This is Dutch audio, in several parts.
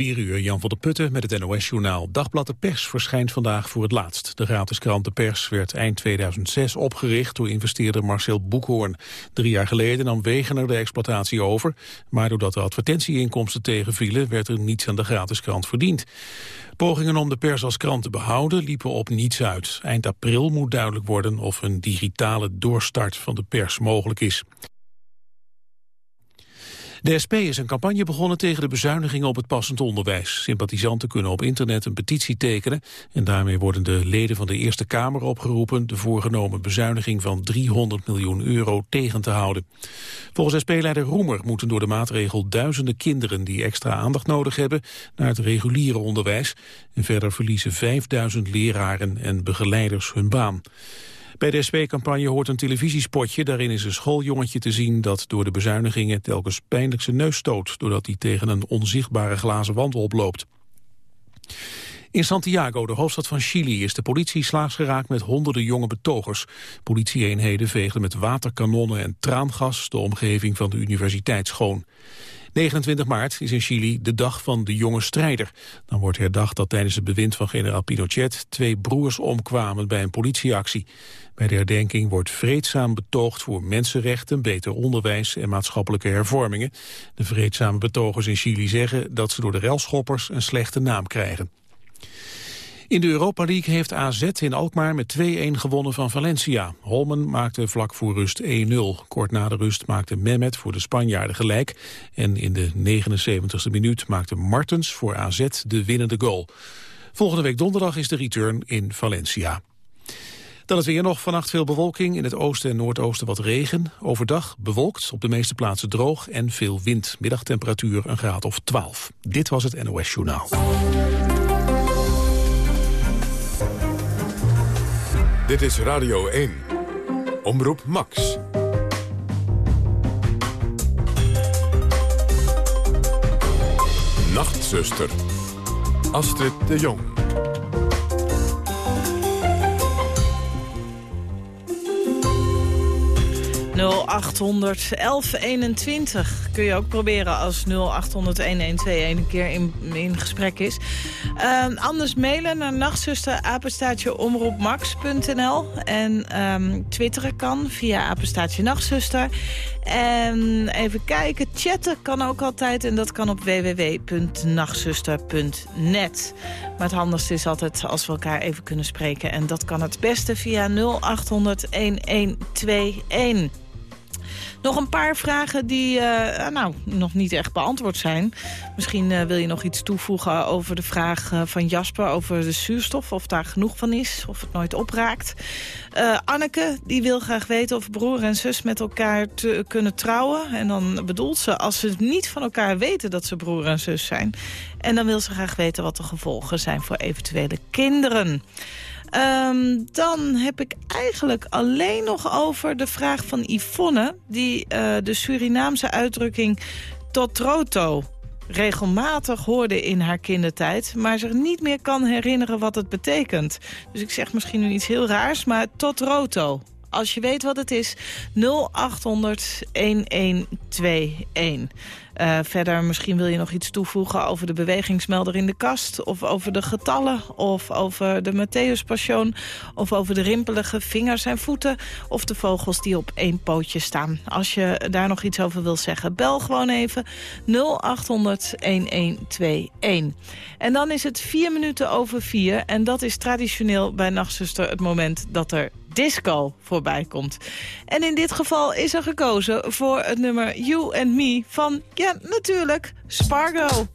4 uur, Jan van der Putten met het NOS-journaal. Dagblad De Pers verschijnt vandaag voor het laatst. De gratis krant De Pers werd eind 2006 opgericht door investeerder Marcel Boekhoorn. Drie jaar geleden nam Wegener de exploitatie over, maar doordat de advertentieinkomsten tegenvielen werd er niets aan de gratis krant verdiend. Pogingen om de pers als krant te behouden liepen op niets uit. Eind april moet duidelijk worden of een digitale doorstart van de pers mogelijk is. De SP is een campagne begonnen tegen de bezuinigingen op het passend onderwijs. Sympathisanten kunnen op internet een petitie tekenen... en daarmee worden de leden van de Eerste Kamer opgeroepen... de voorgenomen bezuiniging van 300 miljoen euro tegen te houden. Volgens SP-leider Roemer moeten door de maatregel duizenden kinderen... die extra aandacht nodig hebben naar het reguliere onderwijs. En verder verliezen 5000 leraren en begeleiders hun baan. Bij de SP-campagne hoort een televisiespotje. Daarin is een schooljongetje te zien dat door de bezuinigingen telkens pijnlijk zijn neus stoot... doordat hij tegen een onzichtbare glazen wand oploopt. In Santiago, de hoofdstad van Chili, is de politie slaags geraakt met honderden jonge betogers. Politieeenheden veegden met waterkanonnen en traangas de omgeving van de universiteit schoon. 29 maart is in Chili de dag van de jonge strijder. Dan wordt herdacht dat tijdens het bewind van generaal Pinochet... twee broers omkwamen bij een politieactie. Bij de herdenking wordt vreedzaam betoogd voor mensenrechten... beter onderwijs en maatschappelijke hervormingen. De vreedzame betogers in Chili zeggen dat ze door de relschoppers een slechte naam krijgen. In de Europa League heeft AZ in Alkmaar met 2-1 gewonnen van Valencia. Holmen maakte vlak voor rust 1-0. Kort na de rust maakte Mehmet voor de Spanjaarden gelijk. En in de 79e minuut maakte Martens voor AZ de winnende goal. Volgende week donderdag is de return in Valencia. Dan het weer nog. Vannacht veel bewolking. In het oosten en noordoosten wat regen. Overdag bewolkt, op de meeste plaatsen droog en veel wind. Middagtemperatuur een graad of 12. Dit was het NOS Journaal. Dit is Radio 1. Omroep Max. Nachtzuster. Astrid de Jong. 0800 1121 kun je ook proberen als 0800 1121 een keer in, in gesprek is. Uh, anders mailen naar nachtzuster apenstaatje omroepmax.nl en um, twitteren kan via apenstaatje nachtzuster. En even kijken, chatten kan ook altijd en dat kan op www.nachtzuster.net. Maar het handigste is altijd als we elkaar even kunnen spreken en dat kan het beste via 0800 1121. Nog een paar vragen die uh, nou, nog niet echt beantwoord zijn. Misschien uh, wil je nog iets toevoegen over de vraag uh, van Jasper... over de zuurstof, of daar genoeg van is, of het nooit opraakt. Anneke die wil graag weten of broer en zus met elkaar te, kunnen trouwen. En dan bedoelt ze als ze niet van elkaar weten dat ze broer en zus zijn. En dan wil ze graag weten wat de gevolgen zijn voor eventuele kinderen. Um, dan heb ik eigenlijk alleen nog over de vraag van Yvonne... die uh, de Surinaamse uitdrukking tot roto regelmatig hoorde in haar kindertijd... maar zich niet meer kan herinneren wat het betekent. Dus ik zeg misschien nu iets heel raars, maar tot roto. Als je weet wat het is, 0800 1121. Uh, verder, misschien wil je nog iets toevoegen over de bewegingsmelder in de kast... of over de getallen, of over de Matthäus of over de rimpelige vingers en voeten... of de vogels die op één pootje staan. Als je daar nog iets over wil zeggen, bel gewoon even 0800-1121. En dan is het vier minuten over vier... en dat is traditioneel bij Nachtzuster het moment dat er disco voorbij komt. En in dit geval is er gekozen voor het nummer You and Me van, ja natuurlijk, Spargo.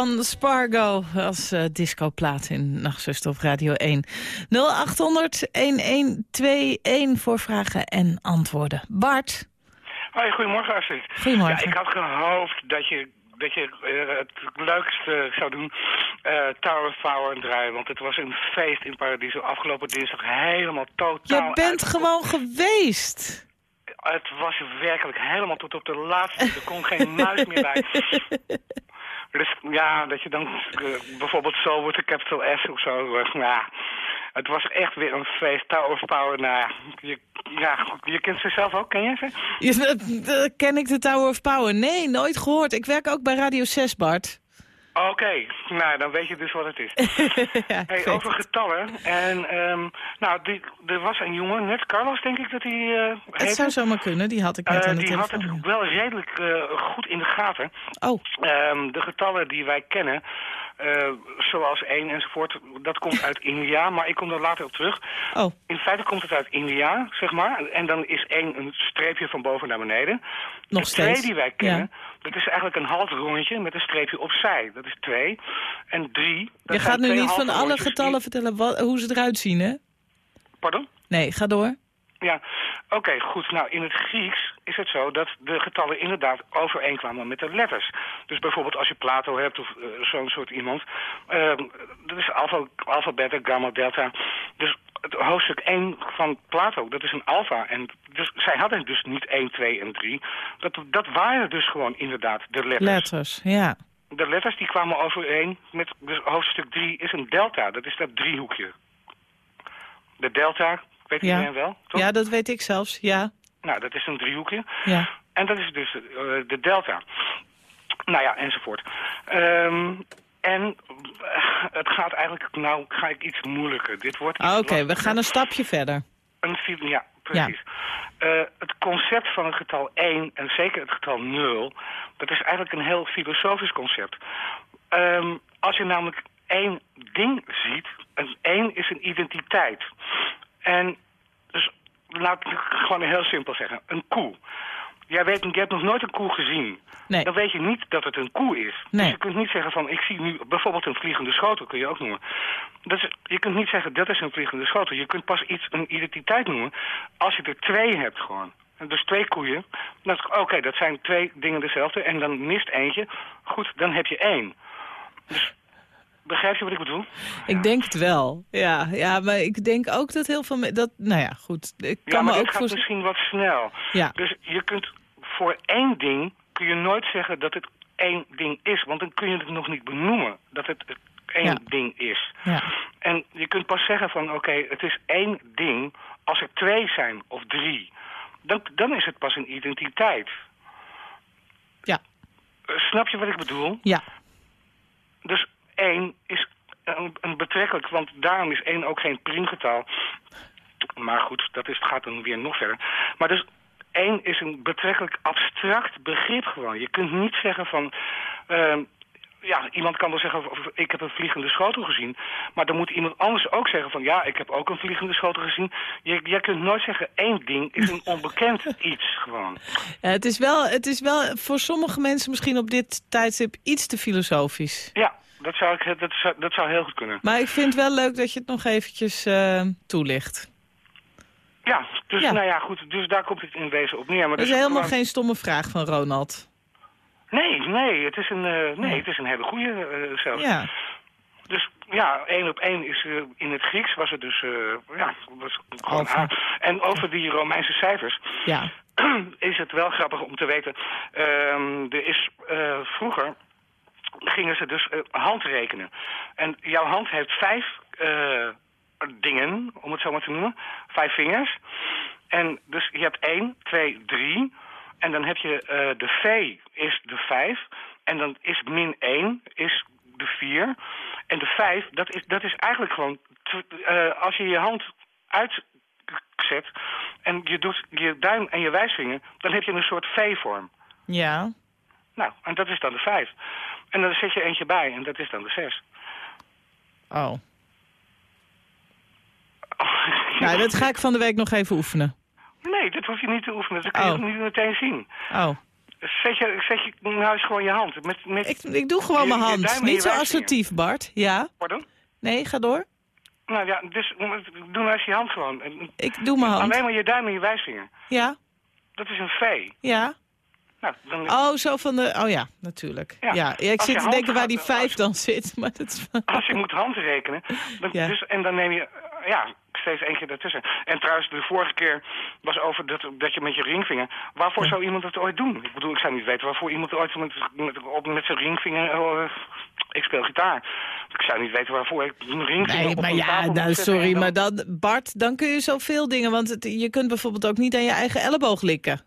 Van Spargo als uh, discoplaat in Nachtzuster op Radio 1. 0800-1121 voor vragen en antwoorden. Bart? Hoi, goedemorgen Astrid. Goedemorgen. Ja, ik had gehoopt dat je, dat je uh, het leukste zou doen, uh, Tower of Power draaien. Want het was een feest in Paradiso afgelopen dinsdag helemaal totaal... Je bent gewoon geweest. Het was werkelijk helemaal tot op de laatste. Er kon geen muis meer bij. Dus ja, dat je dan uh, bijvoorbeeld zo wordt de Capital S of zo. Uh, ja, het was echt weer een feest. Tower of Power, nou je, ja, je kent ze zelf ook, ken je ze? Ja, ken ik de Tower of Power? Nee, nooit gehoord. Ik werk ook bij Radio 6, Bart. Oké, okay. nou dan weet je dus wat het is. ja, hey, over getallen. En um, nou, die, er was een jongen, net Carlos denk ik dat hij uh, Het zou zomaar kunnen, die had ik net uh, aan de Die telefoon. had het wel redelijk uh, goed in de gaten. Oh. Um, de getallen die wij kennen, uh, zoals 1 enzovoort, dat komt uit India, maar ik kom daar later op terug. Oh. In feite komt het uit India, zeg maar. En dan is 1 een streepje van boven naar beneden. Nog de steeds. 2 die wij kennen, Ja. dat is eigenlijk een half rondje met een streepje opzij. Dat is 2. En 3... Je gaat nu niet van alle getallen vertellen wat, hoe ze eruit zien, hè? Pardon? Nee, ga door. Ja, oké, okay, goed. Nou, in het Grieks is het zo dat de getallen inderdaad overeenkwamen met de letters. Dus bijvoorbeeld als je Plato hebt of uh, zo'n soort iemand. Uh, dat is alfa, alfa, beta, gamma, delta. Dus het hoofdstuk 1 van Plato, dat is een alfa. En dus, zij hadden dus niet 1, 2 en 3. Dat, dat waren dus gewoon inderdaad de letters. Letters, ja. De letters die kwamen overeen met dus hoofdstuk 3 is een delta. Dat is dat driehoekje. De delta, weet ja. iedereen wel, toch? Ja, dat weet ik zelfs, ja. Nou, dat is een driehoekje. Ja. En dat is dus uh, de delta. Nou ja, enzovoort. Um, en uh, het gaat eigenlijk, nou ga ik iets moeilijker. Dit wordt ah, Oké, okay, we gaan een stapje verder. Een, ja, precies. Ja. Uh, het concept van het getal 1 en zeker het getal 0, dat is eigenlijk een heel filosofisch concept. Um, als je namelijk één ding ziet, een 1 is een identiteit. En dus laat ik gewoon heel simpel zeggen, een koe. jij, weet, je hebt nog nooit een koe gezien. Nee. Dan weet je niet dat het een koe is. Nee. Dus je kunt niet zeggen van, ik zie nu bijvoorbeeld een vliegende schotel, kun je ook noemen. Dat is, je kunt niet zeggen, dat is een vliegende schotel. Je kunt pas iets een identiteit noemen als je er twee hebt gewoon. Dus twee koeien. Oké, dat zijn twee dingen dezelfde. En dan mist eentje. Goed, dan heb je één. Dus, begrijp je wat ik bedoel? Ik denk het wel. Ja, ja, maar ik denk ook dat heel veel... Dat, nou ja, goed. Ik Ja, kan maar me ook gaat voor... misschien wat snel. Ja. Dus je kunt voor één ding kun je nooit zeggen dat het één ding is. Want dan kun je het nog niet benoemen dat het één Ja. ding is. Ja. En je kunt pas zeggen van oké, het is één ding als er twee zijn of drie. Dan, dan is het pas een identiteit. Ja. Eh, snap je wat ik bedoel? Ja. Dus één is een, een betrekkelijk, want daarom is één ook geen priemgetal. Maar goed, dat is, gaat dan weer nog verder. Maar dus één is een betrekkelijk abstract begrip gewoon. Je kunt niet zeggen van... ehm, ja, iemand kan wel zeggen, ik heb een vliegende schotel gezien. Maar dan moet iemand anders ook zeggen van... ja, ik heb ook een vliegende schotel gezien. Je, je kunt nooit zeggen, één ding is een onbekend iets gewoon. Ja, het, is wel, het is wel voor sommige mensen misschien op dit tijdstip iets te filosofisch. Ja, dat zou, ik, dat zou, dat zou heel goed kunnen. Maar ik vind het wel leuk dat je het nog eventjes eh, toelicht. Ja, dus Ja. nou ja, goed. Dus daar komt het in wezen op neer. Maar Dat is dus helemaal geen stomme vraag van Ronald. Nee, nee, het is een, eh, nee, het is een hele goede eh, zelfs. Ja, Dus ja, één op één is eh, in het Grieks was het dus, eh, ja, was gewoon. En over die Romeinse cijfers ja. is het wel grappig om te weten. ehm, er is eh, vroeger gingen ze dus eh, handrekenen. En jouw hand heeft vijf eh, dingen, om het zo maar te noemen. Vijf vingers. En dus je hebt één, twee, drie. En dan heb je eh, de V is de vijf. En dan is min één is de vier. En de vijf, dat is, dat is eigenlijk gewoon... als je je hand uitzet en je doet je duim en je wijsvinger... dan heb je een soort V-vorm. Ja. Nou, en dat is dan de vijf. En dan zet je eentje bij en dat is dan de zes. Oh. Nou, dat ga ik van de week nog even oefenen. Nee, dat hoef je niet te oefenen. Dat kun je Oh. niet meteen zien. Oh. Zet je, zet je nou eens gewoon je hand. Met, met, Ik, ik doe gewoon Je- mijn hand. Niet zo assertief, Bart. Ja? Pardon? Nee, ga door. Nou ja, dus doe nou eens je hand gewoon. Ik doe mijn hand. Alleen maar je duim en je wijsvinger. Ja? Dat is een V. Ja? Nou, dan, Oh, zo van de... Oh ja, natuurlijk. Ja, ik zit te denken waar die als- vijf dan zit. Maar dat is... Als je moet handrekenen, dan, Ja. dus, en dan neem je, eh, ja, steeds één keer daartussen. En trouwens, de vorige keer was over dat, dat je met je ringvinger... Waarvoor zou iemand het ooit doen? Ik bedoel, ik zou niet weten waarvoor iemand ooit met, met, op, met zijn ringvinger... eh, ik speel gitaar. Ik zou niet weten waarvoor ik een ringvinger Nee, op maar ja, nou, sorry, dan- maar dan, Bart, dan kun je zoveel dingen. Want het, je kunt bijvoorbeeld ook niet aan je eigen elleboog likken.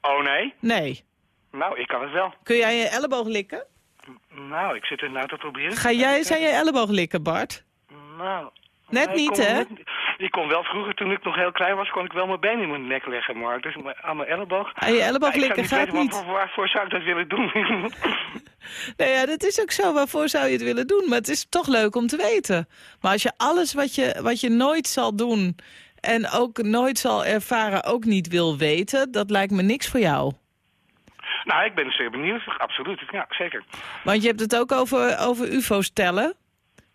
Oh nee? Nee. Nou, ik kan het wel. Kun jij je elleboog likken? Nou, ik zit er nou te proberen. Ga jij aan je elleboog likken, Bart? Nou... Net nee, niet, hè? ik kon wel vroeger, toen ik nog heel klein was, kon ik wel mijn been in mijn nek leggen. Maar dus aan mijn elleboog... Aan je elleboog Ja, zou likken gaat niet. Waarvoor, waarvoor zou ik dat willen doen? Nee, ja, dat is ook zo. Waarvoor zou je het willen doen? Maar het is toch leuk om te weten. Maar als je alles wat je, wat je nooit zal doen... en ook nooit zal ervaren, ook niet wil weten... dat lijkt me niks voor jou. nou, ik ben zeer benieuwd. Absoluut. Ja, zeker. Want je hebt het ook over, over ufo's tellen.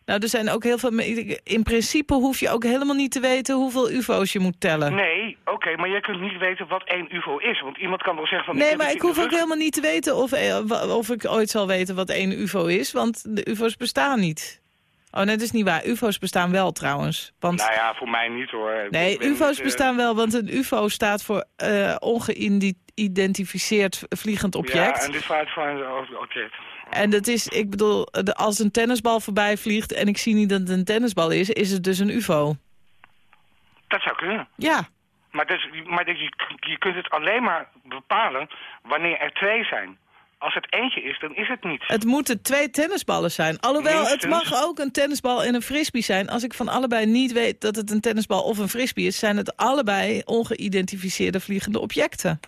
Nou, er zijn ook heel veel... In principe hoef je ook helemaal niet te weten... hoeveel ufo's je moet tellen. Nee, oké, maar jij kunt niet weten wat één ufo is. Want iemand kan wel zeggen van... Nee, maar ik hoef ook helemaal niet te weten of, eh, of ik ooit zal weten wat één ufo is. Want de ufo's bestaan niet. Oh, nee, dat is niet waar. Ufo's bestaan wel trouwens. Want, Nou ja, voor mij niet hoor. Nee, ufo's niet, eh, bestaan wel, want een ufo staat voor eh ongeïdentificeerd vliegend object. Ja, en dit vaart van een object. En dat is, ik bedoel, als een tennisbal voorbij vliegt en ik zie niet dat het een tennisbal is, is het dus een ufo. Dat zou kunnen. Ja, Maar, dus, maar dus je, je kunt het alleen maar bepalen wanneer er twee zijn. Als het eentje is, dan is het niet. het moeten twee tennisballen zijn. Alhoewel, het mag ook een tennisbal en een frisbee zijn. Als ik van allebei niet weet dat het een tennisbal of een frisbee is... zijn het allebei ongeïdentificeerde vliegende objecten.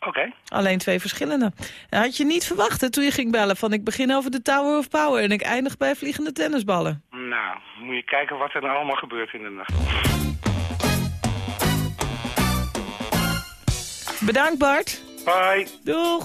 Oké. Alleen twee verschillende. Dat had je niet verwacht hè, toen je ging bellen van... ik begin over de Tower of Power en ik eindig bij vliegende tennisballen. Nou, moet je kijken wat er nou allemaal gebeurt in de nacht. Bedankt Bart. Bye. Doeg.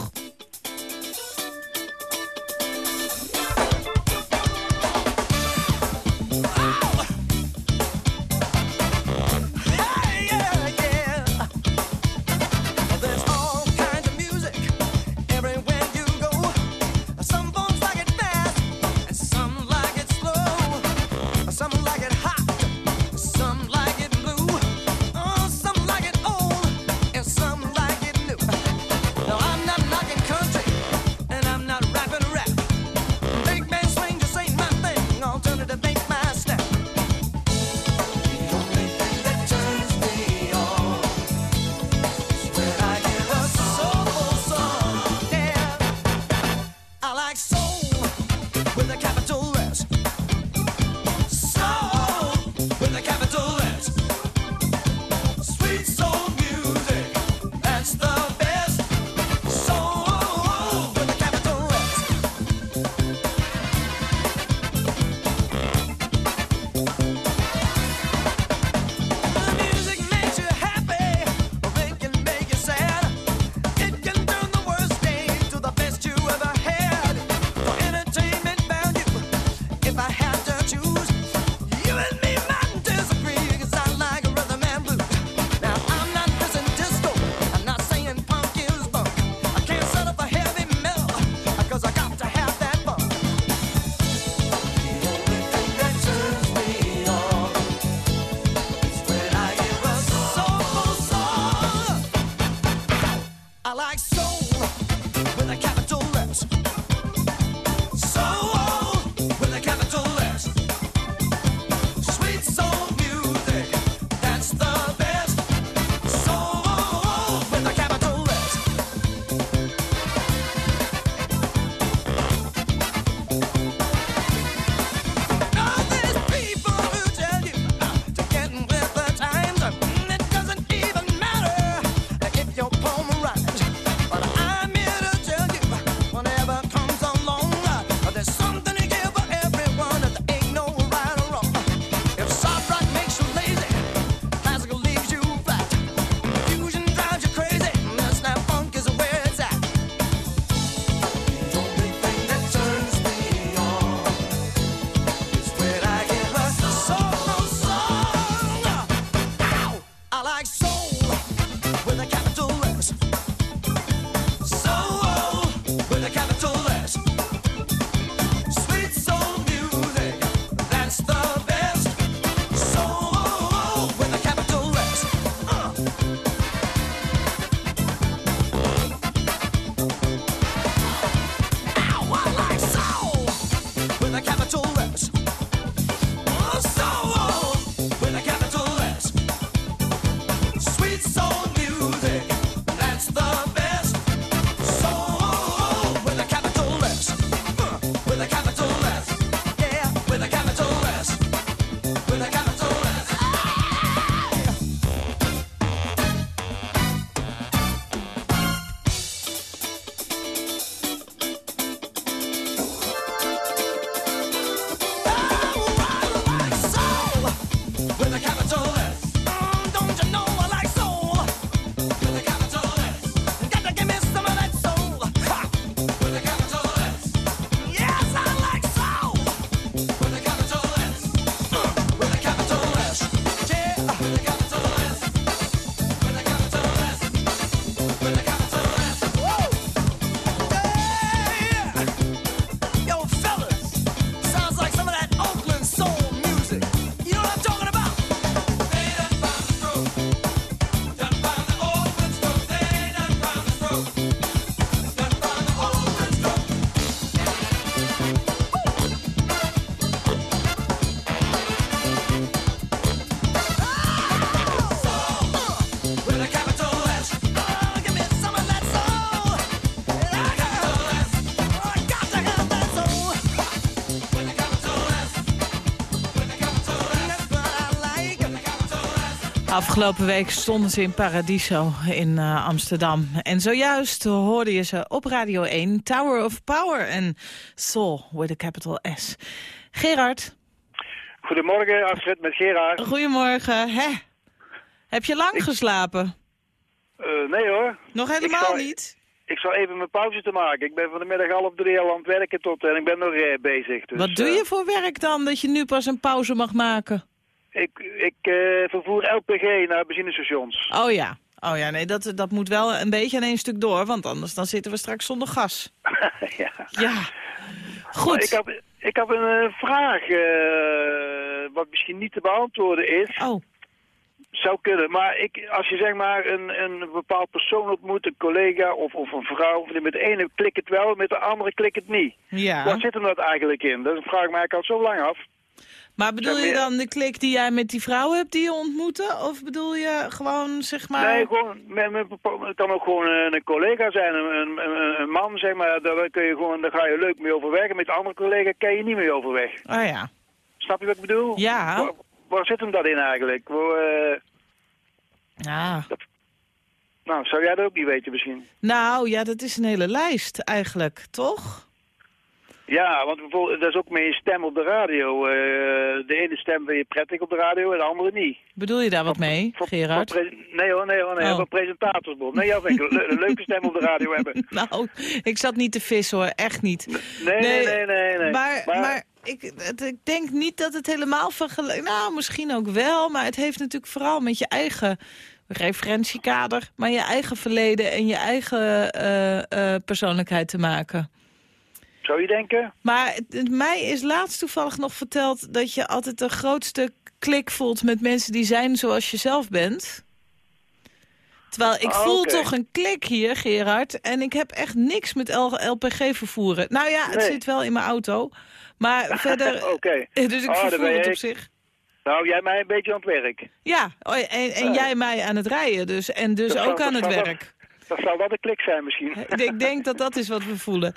Afgelopen week stonden ze in Paradiso in uh, Amsterdam. En zojuist hoorde je ze op Radio 1, Tower of Power en Soul with a capital S. Gerard. Goedemorgen, Astrid met Gerard. Goedemorgen. Hè? Heb je lang geslapen? Uh, nee hoor. Nog helemaal zal- niet? Ik zal even mijn pauze te maken. Ik ben van de middag half drie al aan het werken tot en ik ben nog eh, bezig. Dus, Wat doe eh, je voor werk dan, dat je nu pas een pauze mag maken? Ik ik eh, vervoer LPG naar benzinestations. Oh ja. Oh ja, nee, dat, dat moet wel een beetje aan één stuk door, want anders dan zitten we straks zonder gas. ja. Ja. Maar Goed. Ik heb, ik heb een eh, vraag eh, wat misschien niet te beantwoorden is. Oh, Zou kunnen, maar ik, als je zeg maar een, een bepaald persoon ontmoet, een collega of, of een vrouw, met de ene klikt het wel, met de andere klikt het niet. ja. Wat zit hem dat eigenlijk in? Dat vraag ik mij eigenlijk al zo lang af. Maar bedoel je dan de klik die jij met die vrouw hebt die je ontmoette? Of bedoel je gewoon, zeg maar... Nee, gewoon, met, met, het kan ook gewoon een, een collega zijn, een, een, een, man, zeg maar. Daar, kun je gewoon, daar ga je leuk mee overweg. En met de andere collega kan je niet mee overweg. Oh ja. Snap je wat ik bedoel? Ja. Waar, waar zit hem dat in eigenlijk? Waar, eh, Ja. nou, zou jij dat ook niet weten misschien? Nou, ja, dat is een hele lijst eigenlijk, toch? Ja, want bijvoorbeeld, dat is ook je stem op de radio. Eh, de ene stem vind je prettig op de radio en de andere niet. Bedoel je daar wat mee, Voor- Gerard? voor nee hoor, nee hoor, nee. Oh. Voor presentators bijvoorbeeld. Nee, ja, vind ik een, le- een leuke stem op de radio hebben. Nou, ik zat niet te vissen hoor, echt niet. Nee, nee, nee, nee. nee. Maar, maar, ik, ik denk niet dat het helemaal vergelijkt... Nou, misschien ook wel, maar het heeft natuurlijk vooral met je eigen referentiekader... maar je eigen verleden en je eigen eh, eh, persoonlijkheid te maken. Zou je denken? Maar mij is laatst toevallig nog verteld... dat je altijd de grootste klik voelt met mensen die zijn zoals je zelf bent... Terwijl ik Ah, voel toch een klik hier, Gerard. En ik heb echt niks met L- LPG vervoeren. Nou ja, het Nee. zit wel in mijn auto. Maar verder... Oké. Dus ik Oh, vervoer het op zich. Nou, jij mij een beetje aan het werk. Ja, oh, en, en jij mij aan het rijden dus. En dus Dat ook zal- aan het werk. Dat dat een klik zijn misschien. Ik denk dat dat is wat we voelen.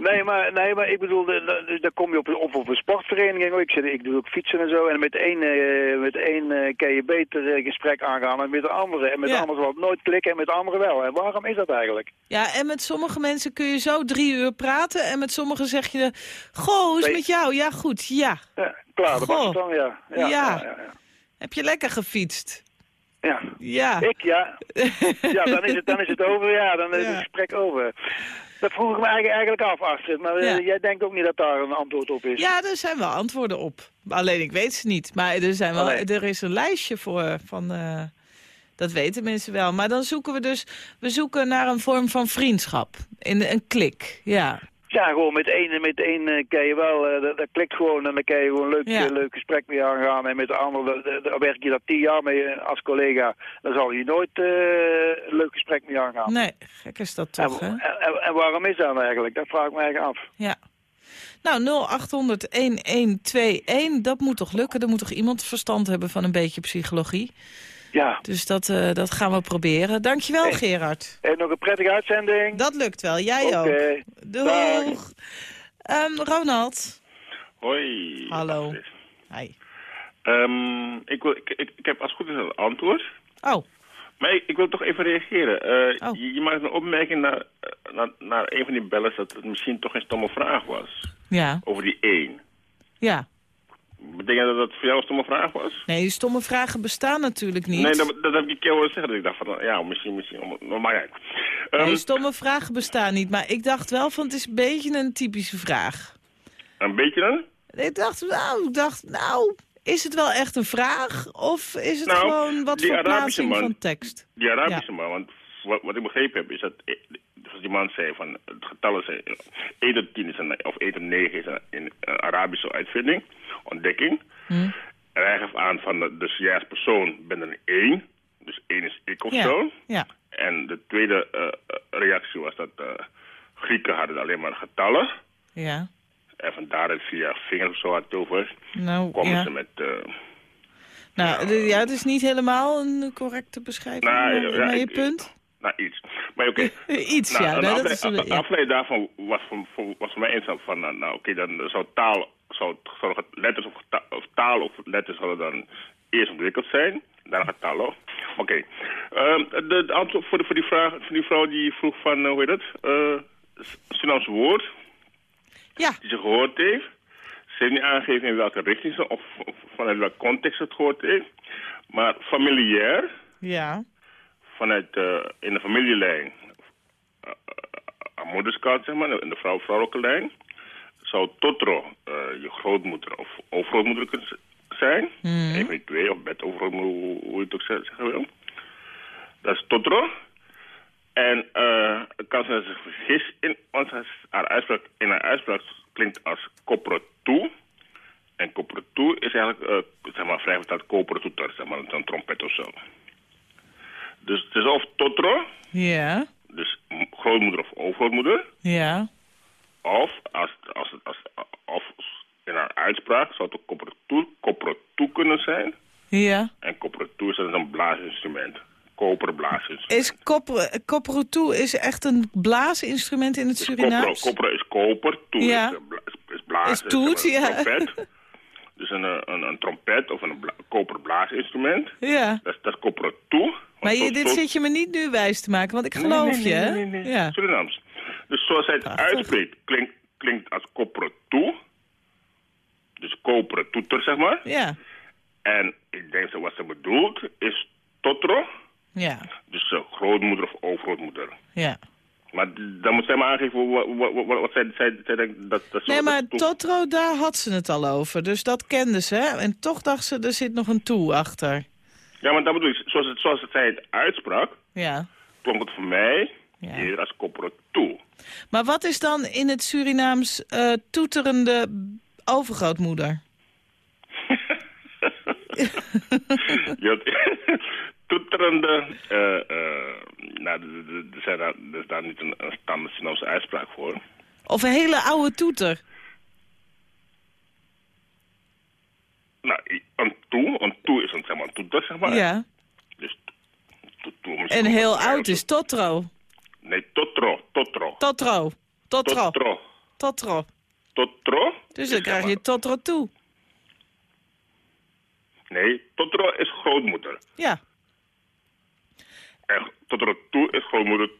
Nee, maar, nee, maar ik bedoel, daar kom je op, op, op een sportvereniging. hoor. Ik, zit, ik doe ook fietsen en zo. En met één, eh, met één eh, kan je beter eh, gesprek aangaan dan met de andere. En met Ja. de andere het nooit klikken en met de andere wel. En waarom is dat eigenlijk? Ja, en met sommige mensen kun je zo drie uur praten. En met sommigen zeg je... Goh, hoe is het met jou? Ja, goed, ja. Ja, klaar, dat was het dan, ja. Ja, Ja. Heb je lekker gefietst? Ja. Ja. Ik, ja. Ja, dan is het, dan is het over, ja. Dan is het gesprek over. Dat vroeg ik me eigenlijk, af, Astrid. Maar eh, Ja. jij denkt ook niet dat daar een antwoord op is? Ja, er zijn wel antwoorden op. Alleen ik weet ze niet. Maar er, zijn wel, er is een lijstje voor. Van, eh, dat weten mensen wel. Maar dan zoeken we dus we zoeken naar een vorm van vriendschap. In een klik, ja. Ja, gewoon met één, met één eh, kan je wel, eh, dat, dat klikt gewoon en dan kan je gewoon een leuk, Ja. eh, leuk gesprek mee aangaan. En met de andere, daar- werk je dat tien jaar mee als collega, dan zal je nooit een leuk gesprek mee aangaan. Nee, gek is dat toch, hè? en, en, en waarom is dat eigenlijk? Dat vraag ik me eigenlijk af. Ja. Nou, 0800-1121, dat moet toch lukken? Er moet toch iemand verstand hebben van een beetje psychologie? Ja, Dus dat, eh, dat gaan we proberen. Dankjewel, Hey. Gerard. en nog een prettige uitzending. Dat lukt wel, jij Oké. ook. Doeg. Ehm, Ronald. Hoi. Hallo. Hi. Ehm, ik, wil, ik, ik, ik heb als het goed is een antwoord. Oh, Maar ik, ik wil toch even reageren. Eh, Oh. je, je maakt een opmerking naar, eh, naar, naar een van die bellers dat het misschien toch een stomme vraag was. ja. Over die één. Ja. Betekent dat dat voor jou een stomme vraag was? Nee, stomme vragen bestaan natuurlijk niet. Nee, dat, dat heb ik een keer horen zeggen. Dat ik dacht van, ja, misschien, misschien. Maar uit. Ehm, Nee, stomme vragen bestaan niet. Maar ik dacht wel van het is een beetje een typische vraag. een beetje dan? Ik dacht, nou, ik dacht, nou, is het wel echt een vraag? Of is het Nou, gewoon wat voor plaatsing man- van tekst? Die Arabische man, want wat, wat ik begrepen heb is dat, eh, zoals die man zei, van het getal is eh, 1 tot 10 is een, of 1 tot 9 is een, een, een Arabische uitvinding, ontdekking. Hm. En hij geeft aan van, de- dus jij als persoon bent een 1, dus 1 is ik of Ja, zo. ja. En de tweede eh, eh, reactie was dat eh, Grieken hadden alleen maar getallen. Ja. En vandaar dat via vingers of zo had over, Nou, komen ja. ze met... eh, Nou, ja, het is niet helemaal een correcte beschrijving Nou, ja, naar je ik- punt. Nou, iets. Maar oké. Iets, Nou, ja. een nou, dat ja. afleiding daarvan was voor, voor- was voor mij interessant van, nou, nou, oké, dan zou taal, zou, zou letters of, taal of letters zouden dan eerst ontwikkeld zijn, daarna getallen. Oké. Ehm, de, de antwoord voor, de, voor die vraag, voor die vrouw die vroeg van, eh, hoe heet het, uh, woord, Ja, die ze gehoord heeft. Ze heeft niet aangegeven in welke richting ze, of, of vanuit welke context ze het gehoord heeft. Maar familiair ja. Vanuit eh, in de familielijn, uh, aan moederskant zeg maar, in de vrouw, vrouwelijke lijn, zou Totro eh, je grootmoeder of overgrootmoeder kunnen zijn. Een van die twee, of bed overgrootmoeder, hoe, je het ook zegt- zeggen wil. Dat is Totro. En eh het kan zijn dat ze zich vergist in, want haar, uitspraak, in haar uitspraak klinkt als koprotoe. En koprotoe is eigenlijk, eh, zeg maar, vrij vertaald kopertoeter, zeg maar, een trompet of zo. Dus het is of Totro, Ja, dus grootmoeder of overgrootmoeder, ja. of als, als, als, of in haar uitspraak zou het ook koprotoe, koprotoe kunnen zijn. Ja. En koprotoe is een blaasinstrument, koperblaasinstrument. Is kopper, kopperoetoe is echt een blaasinstrument in het Dus Surinaams? Kopper is koper, toe Ja. is, eh, is, is blazen. Is toet, ja. trompet. Dus een, eh, een, een trompet of een bla, koperblaasinstrument. Ja. Dat, is- dat is kopper toe. Maar je, dit zit je me niet nu wijs te maken, want ik geloof je, hè? Nee, nee, nee. Ja. Surinaams. Dus zoals hij het Prachtig. uitspreekt, klinkt, klinkt als kopper toe. Dus koperen toeter, zeg maar. Ja. En ik denk dat wat ze bedoelt is totro. Ja. Dus eh, grootmoeder of overgrootmoeder. Ja. Maar dan moet zij maar aangeven wat, wat, wat, wat zij, zij, zij denkt dat... dat zo- Nee, maar dat Totro, daar had ze het al over. Dus dat kende ze. En toch dacht ze, er zit nog een toe achter. Ja, maar dat bedoel ik, zoals, het, zoals het zij het uitsprak, Ja. klonk het voor mij Ja. eerder als koperen toe. Maar wat is dan in het Surinaams eh, toeterende overgrootmoeder? Toeterende, eh, eh, nou, er is daar niet een, een standaard Surinaamse uitspraak voor. Of een hele oude toeter? Nou, een toe, een toe is een, zeg maar, een toeter, zeg maar. Ja. Dus to- En heel oud is Totro. Nee, totro, totro. Totro. Totro. Totro. Totro. Totro. Dus dan krijg je Totro toe. Nee, totro is grootmoeder. Ja. En totro toe is grootmoeder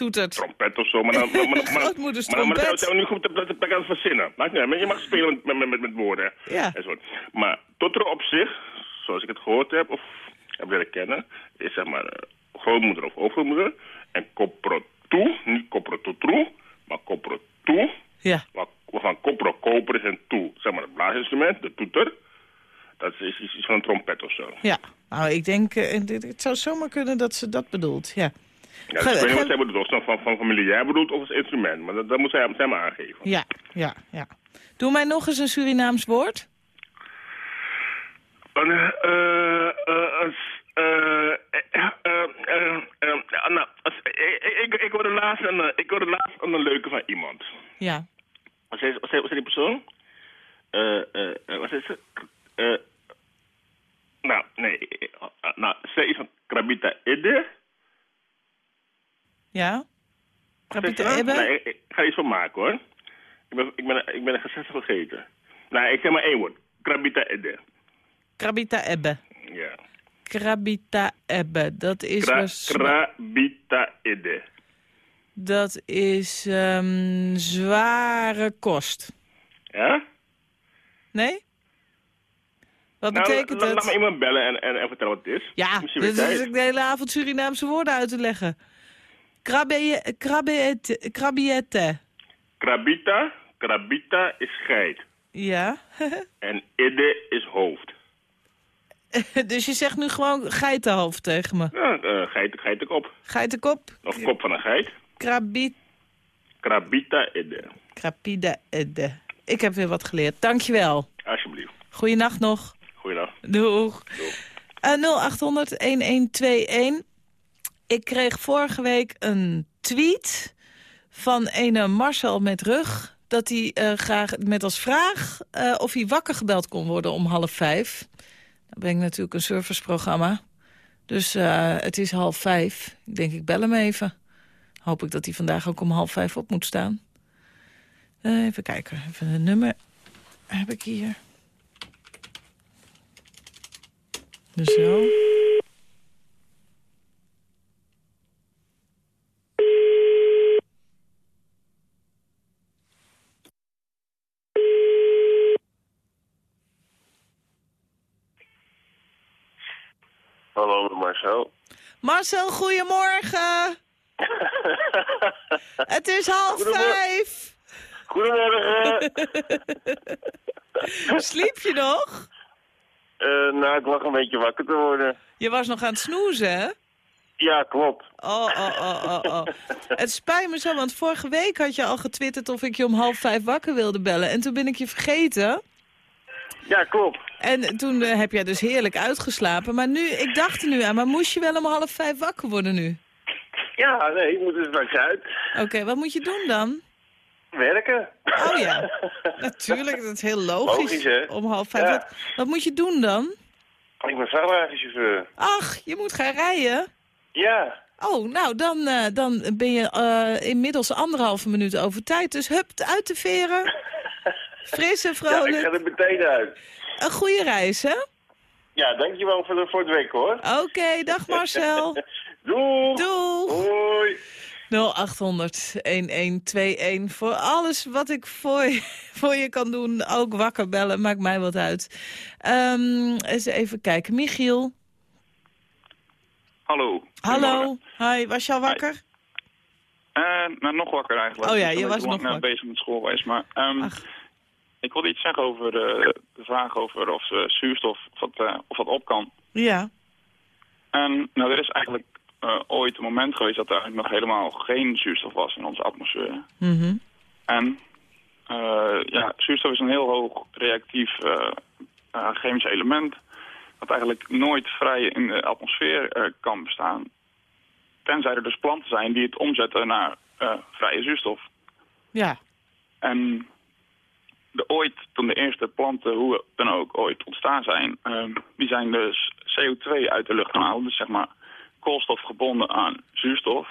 Toetert. trompet of zo. Maar dan, maar, maar, maar, Grootmoeders maar, maar, maar dat we nu goed te aan het verzinnen. Maakt niet uit, maar je mag spelen met, met, met, met woorden. Ja. En zo. Maar totro op zich, zoals ik het gehoord heb of heb leren kennen, is zeg maar eh, grootmoeder of overmoeder. En kopro toe, niet kopro toetroe, maar kopro toe. Ja. Waar- Waarvan kopro koper is en toe, zeg maar het blaasinstrument, de toeter. Dat is iets, van een trompet of zo. Ja. Nou, ik denk, eh, het zou zomaar kunnen dat ze dat bedoelt. Ja. Ik weet niet wat zij bedoelt. Of nou van, van familie jij bedoelt of als instrument. Maar dat, dat moet zij, zij maar aangeven. Ja, ja, ja. Doe mij nog eens een Surinaams woord. Een, eh, nou, ik- ik- hoorde laatst een eh, ik hoorde laatst een leuke van iemand. Ja. Wat zei, wat zei die persoon? Eh, eh, eh, wat zei ze? Eh, nou, nee. eh, Nou, zij is van Krabita Ede. Ja? Krabita je? Ebbe? Nee, ik, ga er iets van maken hoor. Ik ben, ik ben, ik ben een gezegde vergeten. Nou, ik zeg maar één woord. Krabita Ede. Krabita Ebbe. Ja. Krabita Ebbe. Dat is... Kra, waarsch- krabita Ede. Dat is ehm, zware kost. Ja? Nee? Wat Nou, betekent la- Laat me het? iemand bellen en, en, en vertellen wat het is. Ja, dit is het. ik de hele avond Surinaamse woorden uit te leggen. Krabbeet- Krabiette. Krabita, krabita is geit. Ja. En Ede is hoofd. dus je zegt nu gewoon geitenhoofd tegen me. Ja, eh geit, geitenkop. Geitenkop. Of kop van een geit. Krabit, Krabita Ede. krapide edde. Ik heb weer wat geleerd. Dankjewel. Alsjeblieft. Goeienacht nog. Goeiedag. Doeg. Eh 0800-1121. Ik kreeg vorige week een tweet van ene Marcel met rug... dat hij eh, graag met als vraag eh, of hij wakker gebeld kon worden om half vijf. Dan ben ik natuurlijk een serviceprogramma. Dus eh, het is half vijf. Ik denk, ik bel hem even. Hoop ik dat hij vandaag ook om half vijf op moet staan. Even kijken. Even een nummer heb ik hier. Zo. Hallo, Marcel. Goedemorgen. Het is half vijf. Goedemorgen. Sliep je nog? Eh, nou, ik lag een beetje wakker te worden. Je was nog aan het snoezen, hè? Ja, klopt. Oh, oh, oh, oh, oh. Het spijt me zo, want vorige week had je al getwitterd of ik je om half vijf wakker wilde bellen. En toen ben ik je vergeten. Ja, klopt. En toen eh, heb jij dus heerlijk uitgeslapen. Maar nu, ik dacht er nu aan, maar moest je wel om half vijf wakker worden nu? Ja, nee, ik moet er straks uit. Oké, wat moet je doen dan? Werken. Oh ja, natuurlijk, dat is heel logisch. Logisch, hè? Om half vijf. Ja. Wat, wat moet je doen dan? Ik ben vrachtwagenchauffeur. Ach, je moet gaan rijden. Ja. Oh, nou, dan, eh, dan ben je eh, inmiddels anderhalve minuut over tijd. Dus hup, uit de veren. Fris en Ja, ik vrolijk. ga er meteen uit. Een goede reis, hè? Ja, dankjewel voor, de, voor het week, hoor. Oké, dag Marcel. Doei. Doeg. Hoi. 0800-1121 voor alles wat ik voor je, voor je kan doen. Ook wakker bellen, maakt mij wat uit. Ehm, eens even kijken. Michiel. Hallo. Hallo. Hi, was je al wakker? Eh, nou, nog wakker eigenlijk. Oh ja, je was nog lang, eh, wakker. bezig met school geweest. Maar ehm, Ach. Ik wilde iets zeggen over eh, de vraag over of eh, zuurstof of dat, eh, of dat op kan. Ja. En nou, er is eigenlijk eh, ooit een moment geweest dat er eigenlijk nog helemaal geen zuurstof was in onze atmosfeer. Mhm. En eh, ja, zuurstof is een heel hoog reactief eh, eh, chemisch element dat eigenlijk nooit vrij in de atmosfeer eh, kan bestaan. Tenzij er dus planten zijn die het omzetten naar eh, vrije zuurstof. Ja. En de ooit, toen de eerste planten, hoe dan ook, ooit ontstaan zijn, ehm, die zijn dus CO2 uit de lucht halen. Dus zeg maar koolstof gebonden aan zuurstof.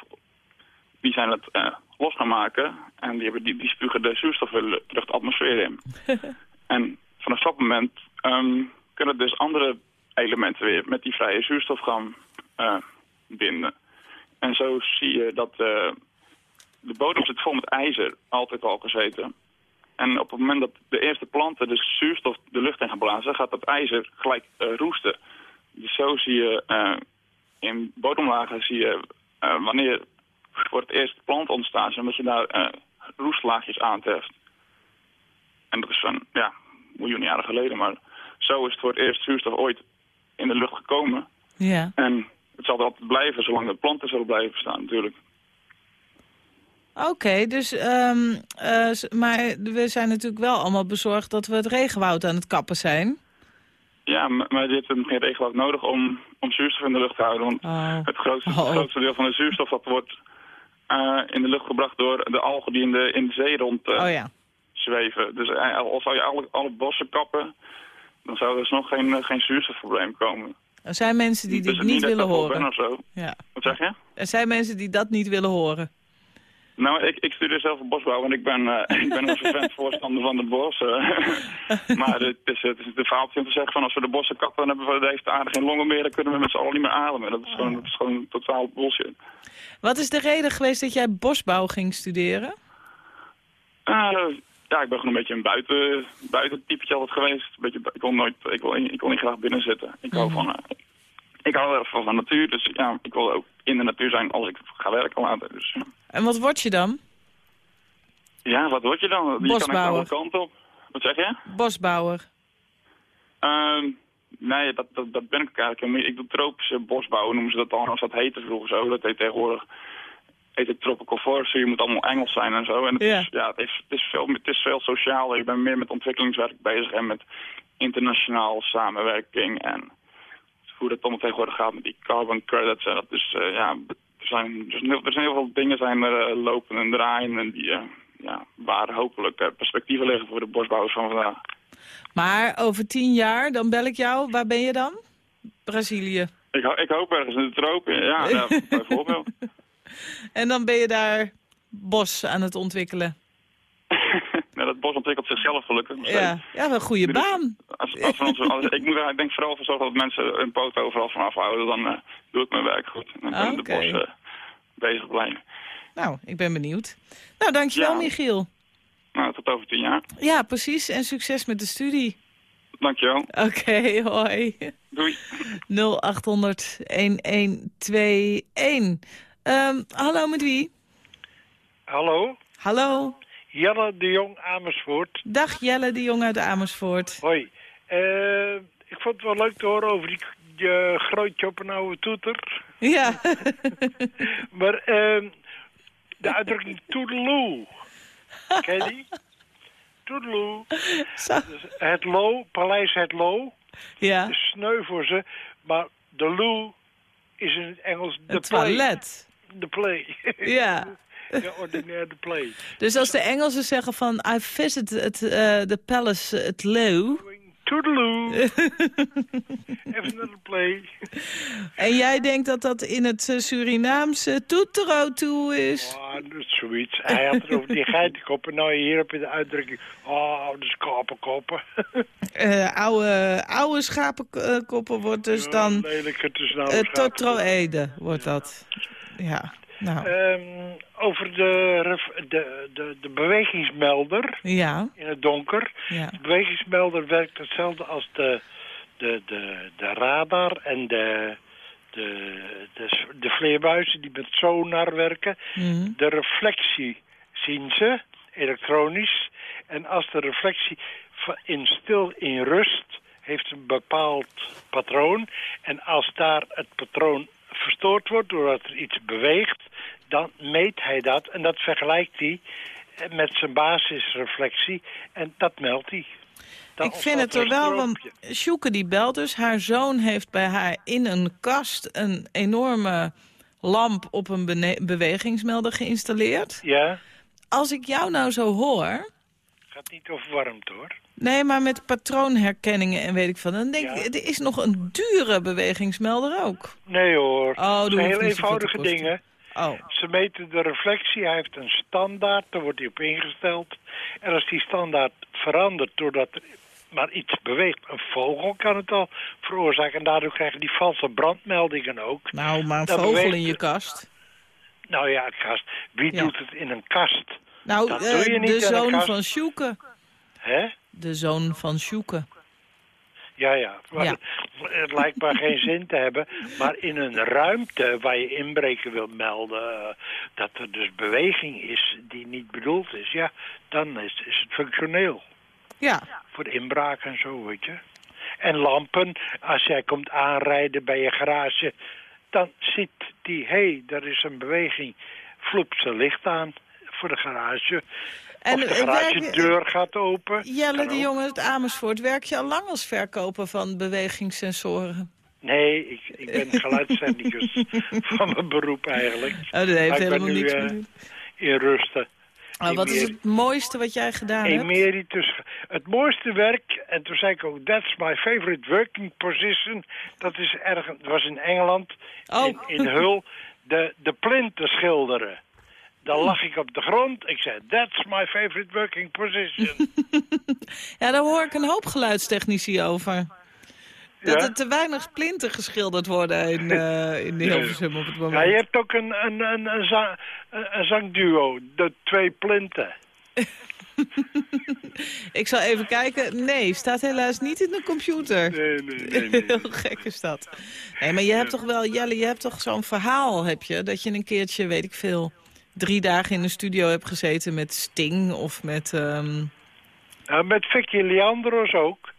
Die zijn het eh, los gaan maken en die, hebben, die, die spugen de zuurstof weer terug de atmosfeer in. en vanaf dat moment ehm, kunnen dus andere elementen weer met die vrije zuurstof gaan eh, binden. En zo zie je dat eh, de bodem zit vol met ijzer, altijd al gezeten. En op het moment dat de eerste planten de zuurstof de lucht in gaan blazen, gaat dat ijzer gelijk eh, roesten. Dus zo zie je eh, in bodemlagen, zie je eh, wanneer voor het eerst plant ontstaan, omdat je daar roestlaagjes aantreft. En dat is van, ja, miljoen jaren geleden, maar zo is het voor het eerst zuurstof ooit in de lucht gekomen. Ja. En het zal er altijd blijven, zolang de planten zullen blijven bestaan natuurlijk. Oké, dus, s- maar we zijn natuurlijk wel allemaal bezorgd dat we het regenwoud aan het kappen zijn. Ja, maar je hebt geen regenwoud nodig om, om zuurstof in de lucht te houden. Want Oh. het, grootste, Oh. het grootste deel van de zuurstof dat wordt eh, in de lucht gebracht door de algen die in de, in de zee rond eh, Oh ja. zweven. Dus al zou je alle, alle bossen kappen, dan zou er dus nog geen, geen zuurstofprobleem komen. Er zijn mensen die Dus dit niet willen horen. of zo. Ja. Wat zeg je? Er zijn mensen die dat niet willen horen. Nou, ik, ik studeer zelf op bosbouw en ik ben, eh, ik ben een vervent voorstander van de bos. eh. maar het is, het is een verhaaltje om te zeggen van als we de bossen kappen, dan hebben we deze de aarde geen longen meer, dan kunnen we met z'n allen niet meer ademen. Dat is gewoon, dat is gewoon totaal bullshit. Wat is de reden geweest dat jij bosbouw ging studeren? Eh, ja, ik ben gewoon een beetje een buiten, buitentypetje altijd geweest. Beetje, ik, kon nooit, ik, wil, ik wil niet graag binnen zitten. Ik hou van, eh, ik hou erg van, van natuur, dus ja, ik wil ook in de natuur zijn als ik ga werken later. Dus, ja. En wat word je dan? ja, wat word je dan? Kan ik Bosbouwer. alle kanten op. Wat zeg je? Bosbouwer. Ehm, nee, dat, dat, dat ben ik eigenlijk helemaal. Ik doe tropische bosbouw, noemen ze dat dan, als dat heette vroeger zo. Dat heet tegenwoordig heet het tropical forestry. Je moet allemaal Engels zijn en zo. En het, Ja. is, ja, het, is, het, is veel, het is veel socialer. Je bent meer met ontwikkelingswerk bezig en met internationaal samenwerking. En hoe dat allemaal tegenwoordig gaat met die carbon credits. En dat is, eh, ja, er zijn, dus heel- er zijn heel veel dingen zijn er eh, lopen en draaien. En die, eh, ja, waar hopelijk perspectieven liggen voor de bosbouwers van vandaag. Maar over tien jaar, dan bel ik jou. Waar ben je dan? Brazilië. Ik, ik hoop ergens in de tropen, ja, ja bijvoorbeeld. En dan ben je daar bos aan het ontwikkelen. Nou, dat bos ontwikkelt zichzelf gelukkig. Ja, ja wel een goede Dus baan. Als, als we ons, als, ik, moet, ik denk vooral voor zorgen dat mensen hun poot overal van afhouden. Dan eh, doe ik mijn werk goed. En dan kunnen Oké. de bos eh, bezig blijven. Nou, ik ben benieuwd. Nou, dankjewel Ja. Michiel. Nou, tot over tien jaar. Ja, precies. En succes met de studie. Dankjewel. Oké, hoi. Doei. 0800-1121. Ehm, hallo, met wie? Hallo, Hallo. Jelle de Jong Amersfoort. Dag Jelle de Jong uit Amersfoort. Hoi. Eh, ik vond het wel leuk te horen over die je grootje op een oude toeter. Ja. Maar ehm, de uitdrukking toedeloe. Ken je die? Toedeloe. Dus het lo, Paleis het lo, Ja. is sneu voor ze. Maar de loo is in het Engels de Het play. toilet. De play. Ja. De ordinaire play. Dus als de Engelsen zeggen van... I visited het, eh, the palace at Low... Toedeloe. Even de play. En jij denkt dat dat in het eh, Surinaamse toetero toe is? Ah, dat is zoiets. Hij had het over die geitenkoppen. Nou, hier heb je de uitdrukking. Oh, de schapenkoppen. Eh oude, oude schapenkoppen wordt dus Ja, dan... Nou Uh. Totroede wordt dat. Ja, nou, Ehm, over de, de, de, de bewegingsmelder ja, in het donker. ja. De bewegingsmelder werkt hetzelfde als de, de, de, de radar en de, de, de, de vleermuizen die met sonar werken. Mhm. De reflectie zien ze, elektronisch. En als de reflectie in stil, in rust, heeft een bepaald patroon. En als daar het patroon verstoord wordt doordat er iets beweegt, dan meet hij dat. En dat vergelijkt hij met zijn basisreflectie. En dat meldt hij. Dan Ik vind het er wel, want. Sjoeke die belt dus. Haar zoon heeft bij haar in een kast een enorme lamp op een bewegingsmelder geïnstalleerd. Ja, Als ik jou nou zo hoor... gaat niet over warmte hoor. Nee, maar met patroonherkenningen en weet ik van. Dan denk Ja. ik, er is nog een dure bewegingsmelder ook. Nee hoor, Oh, dat heel eenvoudige dingen. Oh, Ze meten de reflectie, hij heeft een standaard, daar wordt hij op ingesteld. En als die standaard verandert doordat er maar iets beweegt, een vogel kan het al veroorzaken. En daardoor krijgen die valse brandmeldingen ook. nou, maar een Dat vogel beweegt- in je kast. Nou ja, kast. Wie Ja. doet het in een kast? Nou, Dat eh, doe je niet de zoon van Sjoeke. Hè? De zoon van Sjoeke. Ja, ja. Maar Ja. Het lijkt maar geen zin te hebben. Maar in een ruimte waar je inbreken wil melden... eh, dat er dus beweging is die niet bedoeld is... ja, dan is, is het functioneel. Ja, voor inbraak en zo, weet je. En lampen, als jij komt aanrijden bij je garage, dan ziet die, hé, hey, daar is een beweging, vloep ze licht aan voor de garage. En, of de eh, garagedeur gaat open. Jelle de jongen uit Amersfoort, werk je al lang als verkoper van bewegingssensoren? Nee, ik, ik ben geluidstechnicus van mijn beroep eigenlijk. Oh, dat heeft Maar helemaal niks doen. In rusten. Oh, wat is het mooiste wat jij gedaan hebt? Emeritus. Het mooiste werk, en toen zei ik ook, that's my favorite working position. Dat is erg, was in Engeland, Oh. in, in Hul, de, de plinten schilderen. Dan lag ik op de grond. Ik zei, that's my favorite working position. Ja, daar hoor ik een hoop geluidstechnici over. Dat Ja? er te weinig plinten geschilderd worden in, eh in Hilversum op het ja, moment. je hebt ook een, een, een, een, zang, een zangduo, de twee plinten. Ik zal even kijken. Nee, staat helaas niet in de computer. Nee, nee, nee. nee. Heel gek is dat. Nee, maar je hebt toch wel, Jelle, je hebt toch zo'n verhaal, heb je? Dat je een keertje, weet ik veel, drie dagen in de studio hebt gezeten met Sting of met... ehm, Nou, met Vicky Leandros ook.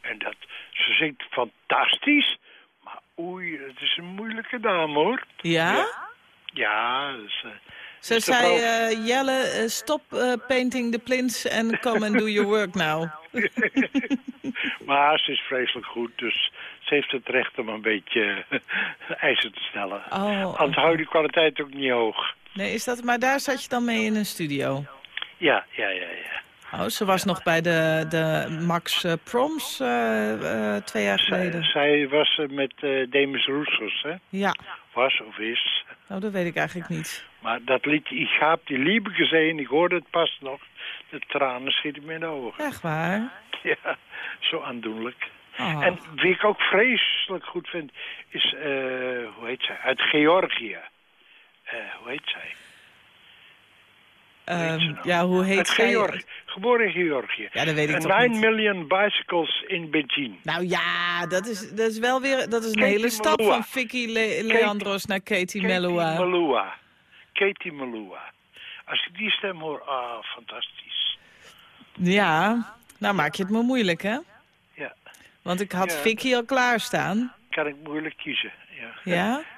En dat, ze zingt fantastisch. Maar oei, het is een moeilijke dame hoor. Ja? Ja, dus, eh, Ze zei, eh, Jelle, eh, stop painting the plints and come and do your work now. maar ze is vreselijk goed, dus ze heeft het recht om een beetje eisen te stellen. Oh, Anders hou je die kwaliteit ook niet hoog. Nee, is dat, maar daar zat je dan mee in een studio? Ja, ja, ja, ja. Oh, ze was nog bij de, de Max eh, Proms eh, twee jaar geleden. zij was met Demis Roussos, hè? Ja, Was of is. oh, dat weet ik eigenlijk niet. Maar dat liedje, ik gaap die liebe gezien, ik hoorde het pas nog. De tranen schieten me in de ogen. Echt waar? Ja, zo aandoenlijk. Oh. En wie ik ook vreselijk goed vind, is, hoe heet zij? Uit Georgië. Eh, hoe heet zij? ehm, ja, hoe heet zij? Georg, geboren in Georgië. Ja, dat weet ik toch 9 niet. million bicycles in Beijing. Nou ja, dat is, dat is wel weer dat is een hele stap Melua. van Vicky Le- Leandros naar Katie, Katie Melua. Melua. Katie Melua. Als ik die stem hoor, ah, fantastisch. Ja, nou maak je het me moeilijk, hè? Ja, Want ik had Ja. Vicky al klaarstaan. kan ik moeilijk kiezen. Ja. Ja?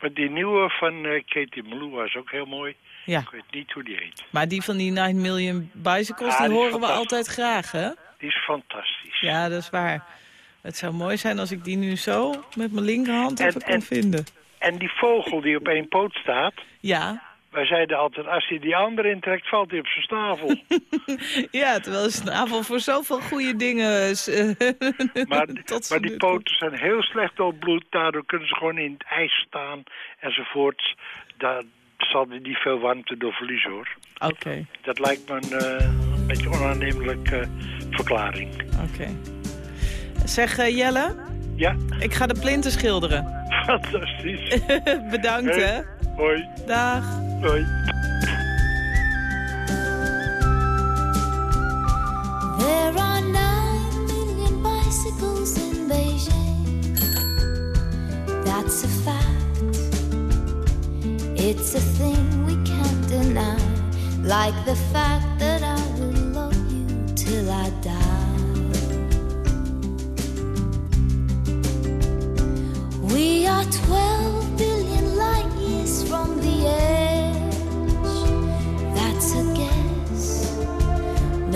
Maar die nieuwe van eh, Katie Melua is ook heel mooi. Ja. Ik weet niet hoe die heet. Maar die van die 9 Million Bicycles, Ah, die horen we altijd graag, hè? Die is fantastisch. Ja, dat is waar. Het zou mooi zijn als ik die nu zo met mijn linkerhand En- even kan en- vinden. En die vogel die op één poot staat... Ja. Wij zeiden altijd, als hij die andere intrekt, valt hij op zijn snavel. ja, terwijl een snavel voor zoveel goede dingen eh, Maar, die poten zijn heel slecht doorbloed. Daardoor kunnen ze gewoon in het ijs staan enzovoorts. Daar zal hij niet veel warmte door verliezen hoor. Oké, Dat lijkt me een, eh, een beetje onaannemelijke verklaring. oké. Zeg eh, Jelle, Ja, ik ga de plinten schilderen. fantastisch. Bedankt, Hey. hè. Hoi, Dag. Hoi. There are nine million bicycles in Beijing. That's a fact. It's a thing we can't deny. Like the fact that I will love you till I die. We are 12 billion light years from the edge.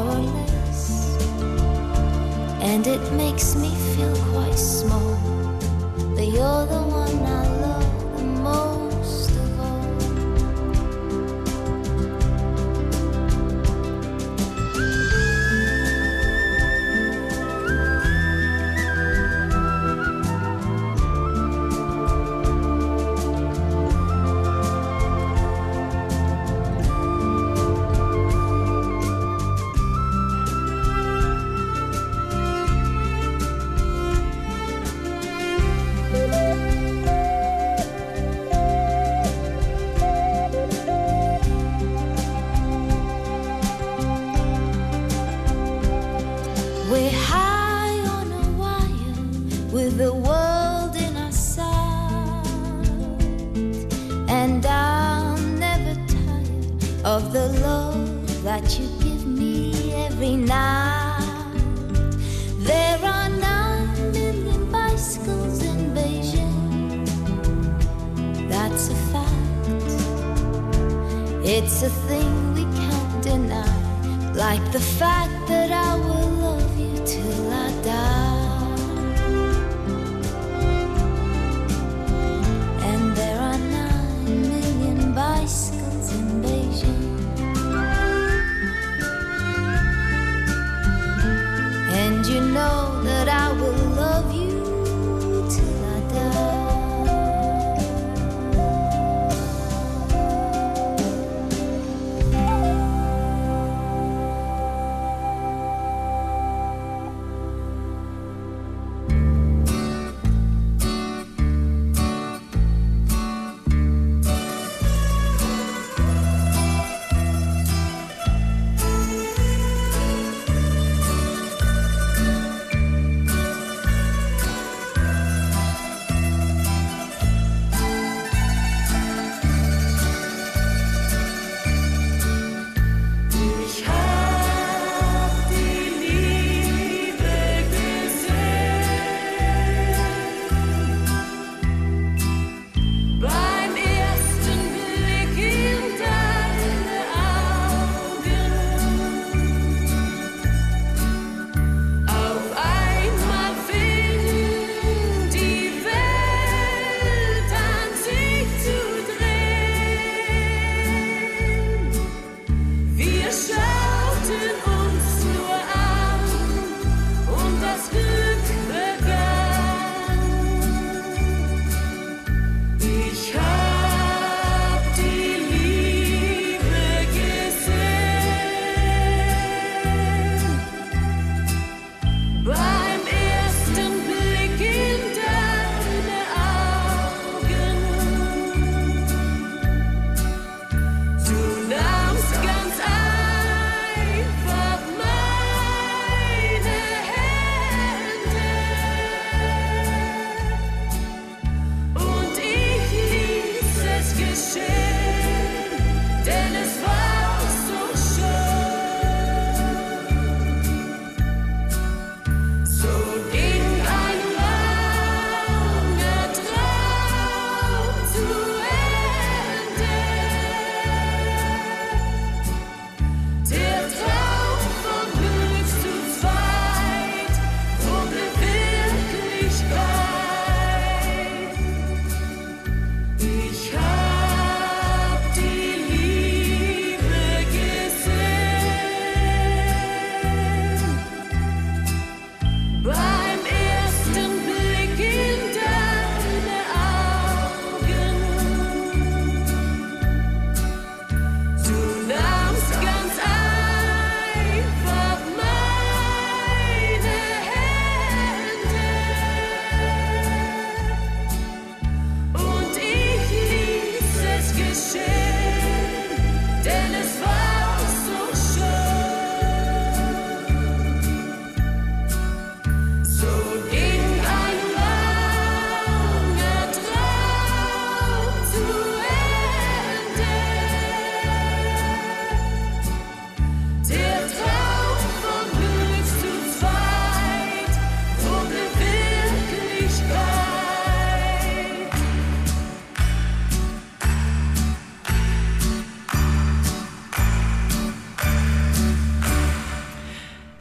or less, and it makes me feel quite small. But you're the one I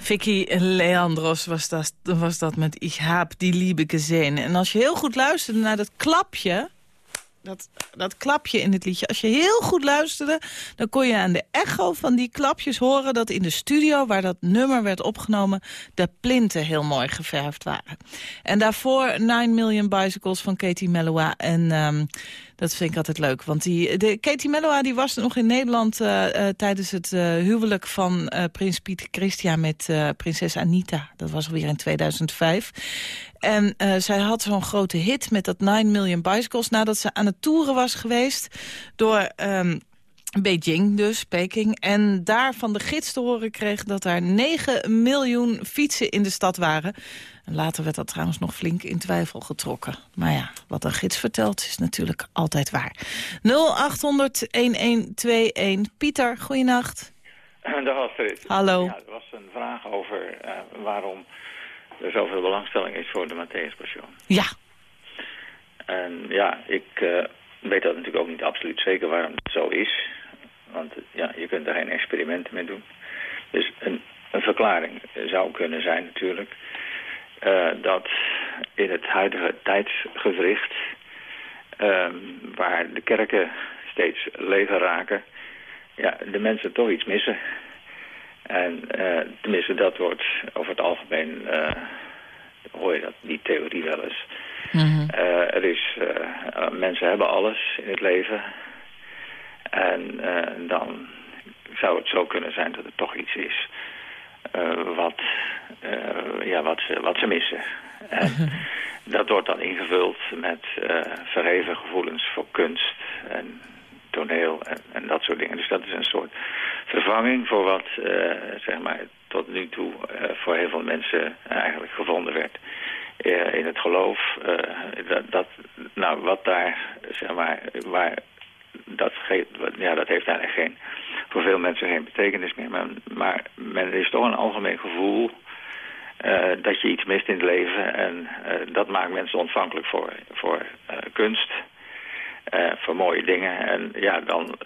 Vicky Leandros was dat, was dat met Ich heb die Liebe gezien. En als je heel goed luisterde naar dat klapje... Dat, dat klapje in het liedje. Als je heel goed luisterde, dan kon je aan de echo van die klapjes horen... dat in de studio waar dat nummer werd opgenomen... de plinten heel mooi geverfd waren. En daarvoor 9 Million Bicycles van Katie Melua. En ehm, dat vind ik altijd leuk. Want die, de, Katie Melua die was nog in Nederland eh, eh, tijdens het eh, huwelijk van prins Pieter Christian met prinses Anita. Dat was alweer in 2005. En eh, zij had zo'n grote hit met dat 9 Million Bicycles... nadat ze aan het toeren was geweest door... ehm, Beijing dus, Peking. En daar van de gids te horen kreeg dat er 9 miljoen fietsen in de stad waren. En later werd dat trouwens nog flink in twijfel getrokken. Maar ja, wat een gids vertelt is natuurlijk altijd waar. 0800-1121. Pieter, goeienacht. Dag Astrid. Hallo. Ja, er was een vraag over eh, waarom er zoveel belangstelling is voor de Matthäus Passion. Ja. En ja, ik eh, weet dat natuurlijk ook niet absoluut zeker waarom het zo is. Want ja, je kunt er geen experimenten mee doen. Dus een, een verklaring zou kunnen zijn natuurlijk... eh, dat in het huidige tijdsgewricht... ehm, waar de kerken steeds leger raken... ja, de mensen toch iets missen... En eh, tenminste, dat wordt over het algemeen, eh, hoor je dat, die theorie wel eens. Eh, er is, mensen hebben alles in het leven. En dan zou het zo kunnen zijn dat er toch iets is wat, ja, wat, ze, wat ze missen. En dat wordt dan ingevuld met verheven gevoelens voor kunst en toneel en, en dat soort dingen. Dus dat is een soort vervanging voor wat eh, zeg maar, tot nu toe eh, voor heel veel mensen eigenlijk gevonden werd. Eh, in het geloof, dat, dat, nou wat daar, zeg maar, waar, dat, ja, dat heeft eigenlijk geen, voor veel mensen geen betekenis meer. Maar, maar men, is toch een algemeen gevoel dat je iets mist in het leven. En dat maakt mensen ontvankelijk voor, voor kunst, eh, voor mooie dingen. En ja, dan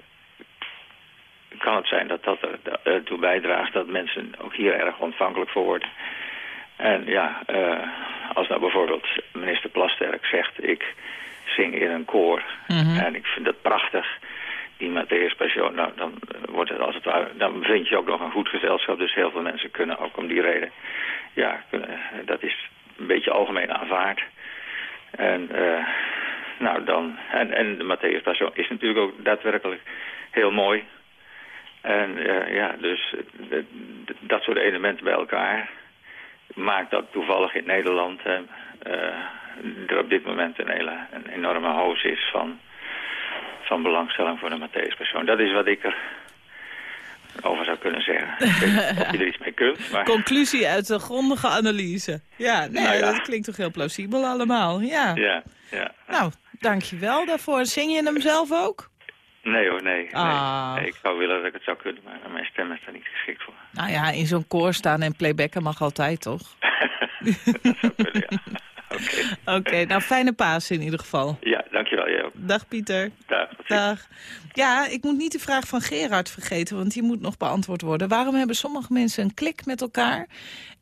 kan het zijn dat dat er- ertoe bijdraagt dat mensen ook hier erg ontvankelijk voor worden. En ja, eh, als nou bijvoorbeeld minister Plasterk zegt... ik zing in een koor en ik vind dat prachtig, die Matthäus Passion... nou, dan, wordt het als het ware, dan vind je ook nog een goed gezelschap. Dus heel veel mensen kunnen ook om die reden... ja, kunnen, dat is een beetje algemeen aanvaard. En, eh, nou dan, en, en de Matthäus is natuurlijk ook daadwerkelijk heel mooi... En eh, ja, dus eh, dat soort elementen bij elkaar maakt dat toevallig in Nederland eh, er op dit moment een, hele, een enorme hoos is van, van belangstelling voor de Matthäus persoon. Dat is wat ik er over zou kunnen zeggen. Ik weet of je er iets mee kunt, maar Conclusie uit de grondige analyse. Ja, nee, Nou ja. dat klinkt toch heel plausibel allemaal. Ja. ja, ja. Nou, dankjewel daarvoor. Zing je hem zelf ook? Nee hoor, nee, nee. Ah. Nee, Ik zou willen dat ik het zou kunnen, maar mijn stem is daar niet geschikt voor. Nou ja, in zo'n koor staan en playbacken mag altijd, toch? dat zou kunnen, ja. Oké. Oké, nou fijne paas in ieder geval. Ja, dankjewel, jij ook. Dag Pieter. Dag. Dag. Ja, ik moet niet de vraag van Gerard vergeten, want die moet nog beantwoord worden. Waarom hebben sommige mensen een klik met elkaar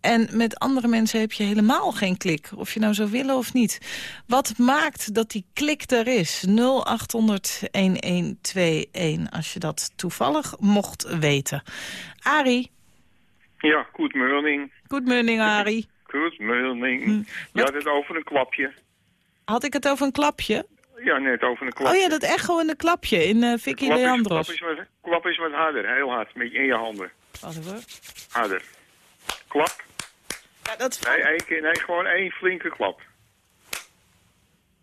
en met andere mensen heb je helemaal geen klik? Of je nou zou willen of niet. Wat maakt dat die klik er is? 0800-1121, als je dat toevallig mocht weten. Arie. Ja, good morning. Good morning, Arie. Good morning. Hm. Je had het over een klapje. Had ik het over een klapje? Ja, net over een klapje. Oh ja, dat echo en de klapje in eh Vicky klap is, klap, Leandros. is wat, klap is wat harder, heel hard, met in je handen. Wacht even. Harder. Klap. Ja, dat Nee, één keer, nee, gewoon één flinke klap.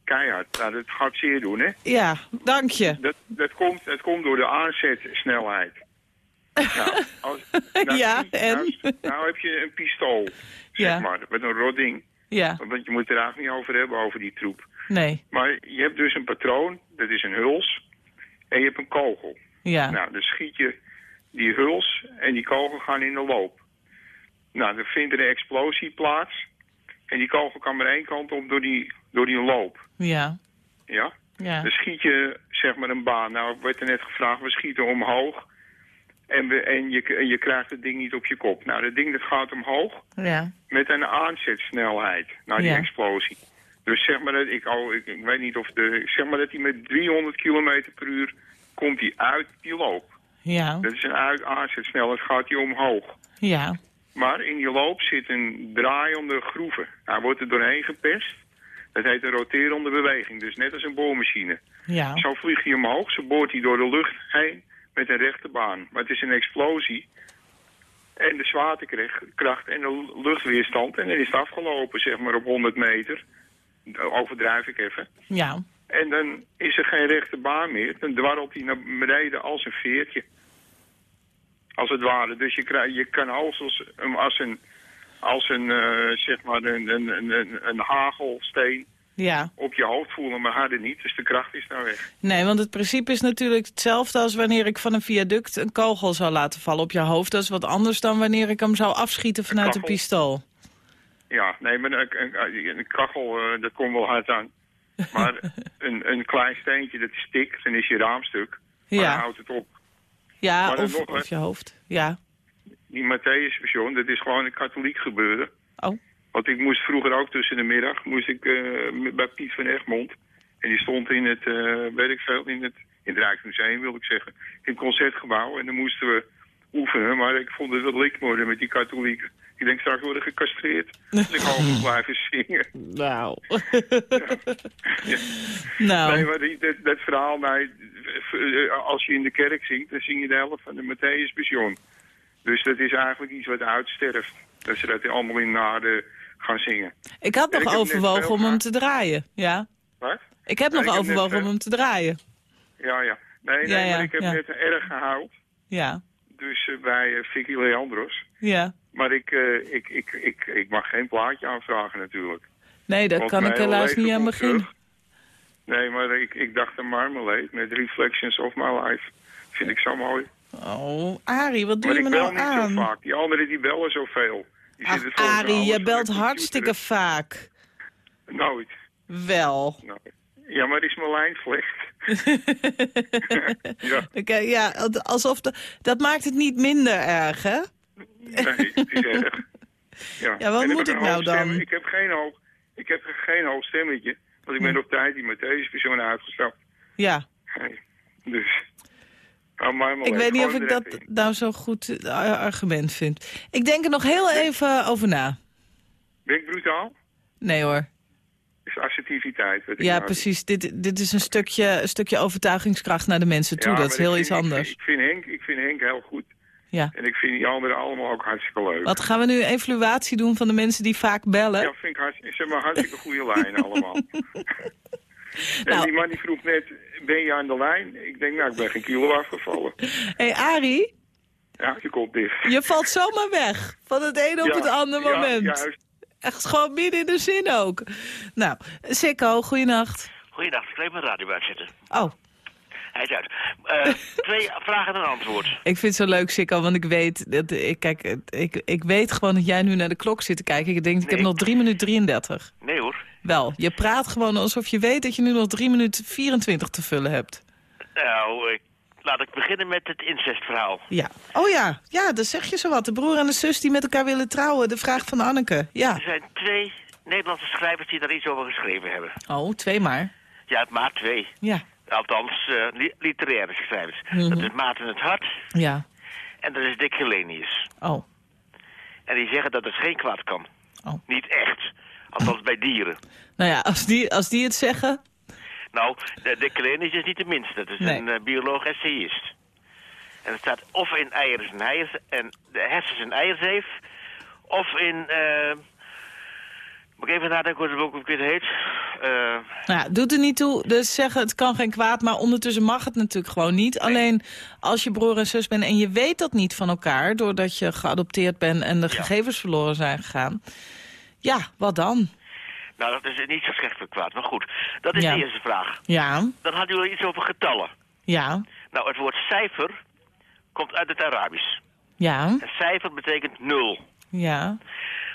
Keihard. Nou, dat gaat zeer doen, hè? Ja, dank je. Dat, dat, komt, dat komt door de aanzetsnelheid. Nou, als, nou, Ja, en? Nou, nou heb je een pistool, zeg Ja. maar, met een rodding. Ja, Want je moet het er eigenlijk niet over hebben, over die troep. Nee. Maar je hebt dus een patroon, dat is een huls, en je hebt een kogel. Ja. Nou, dan schiet je die huls en die kogel gaan in de loop. Nou, dan vindt er een explosie plaats. En die kogel kan maar één kant op door die, door die loop. Ja. Ja? Ja. Dan schiet je zeg maar een baan. Nou, ik werd er net gevraagd, we schieten omhoog. En, we, en je, en je krijgt het ding niet op je kop. Nou, dat ding dat gaat omhoog Ja. met een aanzetsnelheid naar die Ja. explosie. Dus zeg maar dat ik, ik, ik weet niet of de, zeg maar dat hij met 300 km per uur komt hij uit die loop. Ja. Dat is een uit aanzetsnelheid, gaat hij omhoog. Ja. Maar in die loop zit een draaiende groeven. Hij wordt er doorheen gepest. Dat heet een roterende beweging, dus net als een boormachine. Ja. Zo vliegt hij omhoog, zo boort hij door de lucht heen met een rechte baan. Maar het is een explosie. En de zwaartekracht en de luchtweerstand. En dan is het afgelopen, zeg maar, op 100 meter. Overdrijf ik even. Ja. En dan is er geen rechte baan meer. Dan dwarrelt hij naar beneden als een veertje. Als het ware. Dus je, krijg, je kan als, als, een, als een, eh, zeg maar een, een, een, een, een hagelsteen Ja. op je hoofd voelen, maar harder niet. Dus de kracht is daar weg. Nee, want het principe is natuurlijk hetzelfde als wanneer ik van een viaduct een kogel zou laten vallen op je hoofd. Dat is wat anders dan wanneer ik hem zou afschieten vanuit een kachel. pistool. Ja, nee, maar een, een, kachel, eh, dat komt wel hard aan. Maar een, een klein steentje, dat stikt, dan is je raamstuk. Maar Ja. dan houdt het op. Ja, of, nog, of je hoofd. Ja. Die Matthäus-version, dat is gewoon een katholiek gebeuren. Oh. Want ik moest vroeger ook tussen de middag, moest ik eh, bij Piet van Egmond. En die stond in het, eh, weet ik veel, in het, in het Rijksmuseum wil ik zeggen. In het concertgebouw. En dan moesten we oefenen, maar ik vond het wel worden met die katholieken. Ik denk straks worden gecastreerd. Dus ik moet blijven zingen. Nou. Nou. Nee, maar die, dat, dat verhaal, nee, eh, als je in de kerk zingt, dan zing je de helft van de Matthäus Passion. Dus dat is eigenlijk iets wat uitsterft. Dat ze dat allemaal in naden gaan zingen. Ik had nog ik overwogen om hem te draaien. Ja. Wat? Ik heb nog ik heb net overwogen om veel- hem te draaien. Ja, ja. Nee, nee, Ja, maar ik heb net erg gehuild. Ja. Dus eh, bij eh, Vicky Leandros. Ja. Maar ik, eh, ik, ik, ik, ik mag geen plaatje aanvragen natuurlijk. Nee, Want kan ik helaas niet aan beginnen. Nee, maar ik, ik dacht aan Marmalade met Reflections of My Life. Vind ik zo mooi. Oh, Arie, wat doe maar je ik me bel nou niet aan? zo vaak. Die anderen die bellen zoveel. Die Ach, Arie, je belt hartstikke vaak. Nooit. Wel. Ja, maar is mijn lijn slecht? Ja, Oké, ja, alsof de, dat maakt het niet minder erg, hè? nee, het is erg. Ja, Ja, wat moet ik nou dan? Ik heb geen hoog, ik heb geen hoog stemmetje. Want ik ben op tijd die met deze persoon uitgestapt. Ja. Nee, Dus... Ik weet niet of ik dat in. nou zo goed argument vind. Ik denk er nog heel even over na. Ben ik brutaal? Nee hoor. Is assertiviteit. Ja, nou- precies. Dit, dit is een stukje, een stukje overtuigingskracht naar de mensen toe. Ja, dat is heel vind- iets anders. Ik vind, Henk, ik vind Henk heel goed. Ja. En ik vind die anderen allemaal ook hartstikke leuk. Wat gaan we nu een evaluatie doen van de mensen die vaak bellen? Ja, vind ik hartstikke, zeg maar, hartstikke goede lijnen allemaal. en Nou. die man die vroeg net, ben je aan de lijn? Ik denk, nou, ik ben geen kilo afgevallen. Hé, hey, Arie, Ja, je komt dicht. je valt zomaar weg. Van het ene op Ja, het andere ja, moment. juist. Echt gewoon midden in de zin ook. Nou, Sikko, goeienacht. Goeiedag, ik wil mijn radio uitzetten. Oh, Hij is uit. Eh, twee vragen en een antwoord. ik vind het zo leuk, Sikko, want ik weet, dat, ik, kijk, ik, ik weet gewoon dat jij nu naar de klok zit te kijken. Ik denk, ik heb Nee. nog 3 minuten 33. Nee hoor. Wel, je praat gewoon alsof je weet dat je nu nog 3 minuten 24 te vullen hebt. Nou, ik, laat ik beginnen met het incestverhaal. Ja. Oh ja, ja, dan zeg je zo wat. De broer en de zus die met elkaar willen trouwen. De vraag van Anneke. Ja. Er zijn twee Nederlandse schrijvers die daar iets over geschreven hebben. Oh, twee maar. Ja, maar twee. Ja. Althans, li- literaire schrijvers. Mhm. Dat is Maarten het Hart Ja. en dat is Dick Gelenius. Oh. En die zeggen dat het geen kwaad kan. Oh. Niet echt. Althans bij dieren. Nou ja, als die, als die het zeggen... Nou, de, Gelenius is niet de minste. Dat is Nee. een eh, bioloog-essayist. En het staat of in eieren en, eiers, en de hersens en eierzeef... of in... eh moet ik even nadenken hoe het boek ook weer heet. Eh, Nou doet er niet toe. Dus zeggen het kan geen kwaad, maar ondertussen mag het natuurlijk gewoon niet. Alleen als je broer en zus bent en je weet dat niet van elkaar... doordat je geadopteerd bent en de gegevens verloren zijn gegaan... ja, wat dan? Nou, dat is niet zo slecht voor kwaad. Maar goed, dat is Ja. de eerste vraag. Ja, Dan had u al iets over getallen. ja, Nou, het woord cijfer komt uit het Arabisch. ja, En cijfer betekent nul. ja,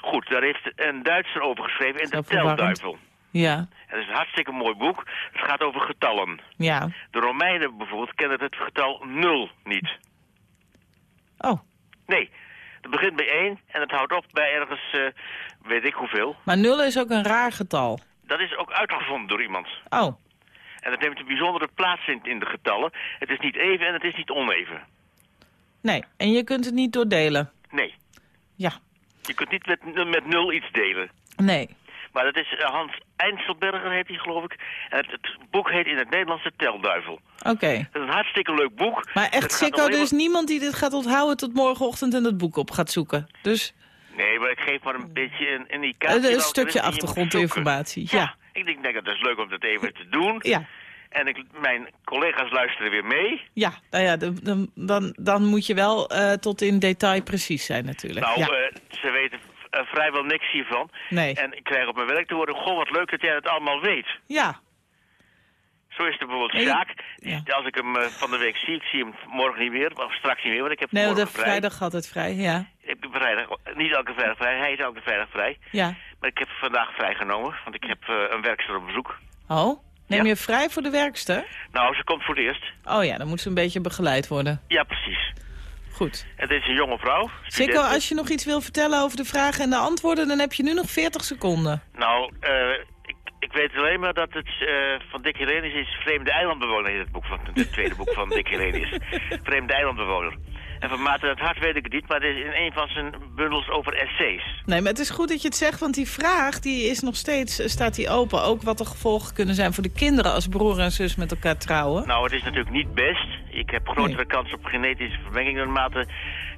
Goed, daar heeft een Duitser over geschreven in de. Telduivel. ja, En dat is een hartstikke mooi boek. Het gaat over getallen. ja. De Romeinen bijvoorbeeld kennen het getal nul niet. Oh. Nee, het begint bij 1 en het houdt op bij ergens, eh, weet ik hoeveel. Maar nul is ook een raar getal. Dat is ook uitgevonden door iemand. Oh. En dat neemt een bijzondere plaats in, in de getallen. Het is niet even en het is niet oneven. Nee, en je kunt het niet doordelen. Nee. Ja. Je kunt niet met, met nul iets delen. Nee. Maar dat is eh, Hans Einzelberger, heet hij geloof ik. En het, het boek heet in het Nederlands De Telduivel. Oké. Dat is een hartstikke leuk boek. Maar echt, Sikko, er is niemand die dit gaat onthouden tot morgenochtend en het boek op gaat zoeken. Dus Nee, maar ik geef maar een beetje een, een indicatie. een welke stukje achtergrondinformatie. Ja. Ik denk, denk dat het is leuk om dat even te doen. Ja. En ik, mijn collega's luisteren weer mee. Ja, nou ja, dan- dan, dan, moet je wel eh, tot in detail precies zijn natuurlijk. Nou, ja. eh, ze weten eh, vrijwel niks hiervan. Nee. En ik krijg op mijn werk te horen, goh, wat leuk dat jij het allemaal weet. ja, Zo is er bijvoorbeeld Sjaak. Als ik hem eh, van de week zie, ik zie hem morgen niet meer, of straks niet meer, want ik heb nee, morgen de vrij. vrijdag altijd vrij, ja. Ik heb vrijdag, niet elke vrijdag vrij, hij is elke vrijdag vrij. Ja. Maar ik heb vandaag vrijgenomen, want ik heb eh, een werkster op bezoek. Oh, neem Ja. je vrij voor de werkster? Nou, ze komt voor het eerst. Oh ja, dan moet ze een beetje begeleid worden. Ja, precies. Goed. Het is een jonge vrouw. Sikko, als je nog iets wil vertellen over de vragen en de antwoorden... dan heb je nu nog 40 seconden. Nou, eh, ik, weet alleen maar dat het eh, van Dick Helenius is Vreemde Eilandbewoner, heet het boek van het tweede boek van Dick Helenius. Vreemde Eilandbewoner. En van Maarten het Hart weet ik het niet, maar het is in een van zijn bundels over essays. Nee, maar het is goed dat je het zegt, want die vraag die is nog steeds, eh, staat die open. Ook wat de gevolgen kunnen zijn voor de kinderen als broer en zus met elkaar trouwen. Nou, het is natuurlijk niet best. Ik heb grotere kans op genetische vermenging naarmate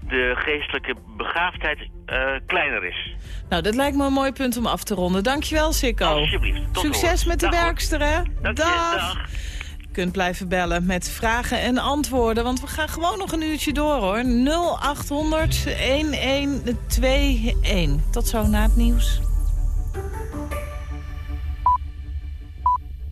de geestelijke begaafdheid eh, kleiner is. Nou, dat lijkt me een mooi punt om af te ronden. Dankjewel, Sikko. Alsjeblieft. Tot Succes met de Dag, werkster, hè? Je, dag. Kunt blijven bellen met vragen en antwoorden, want we gaan gewoon nog een uurtje door, hoor. 0800 1121. Tot zo na het nieuws.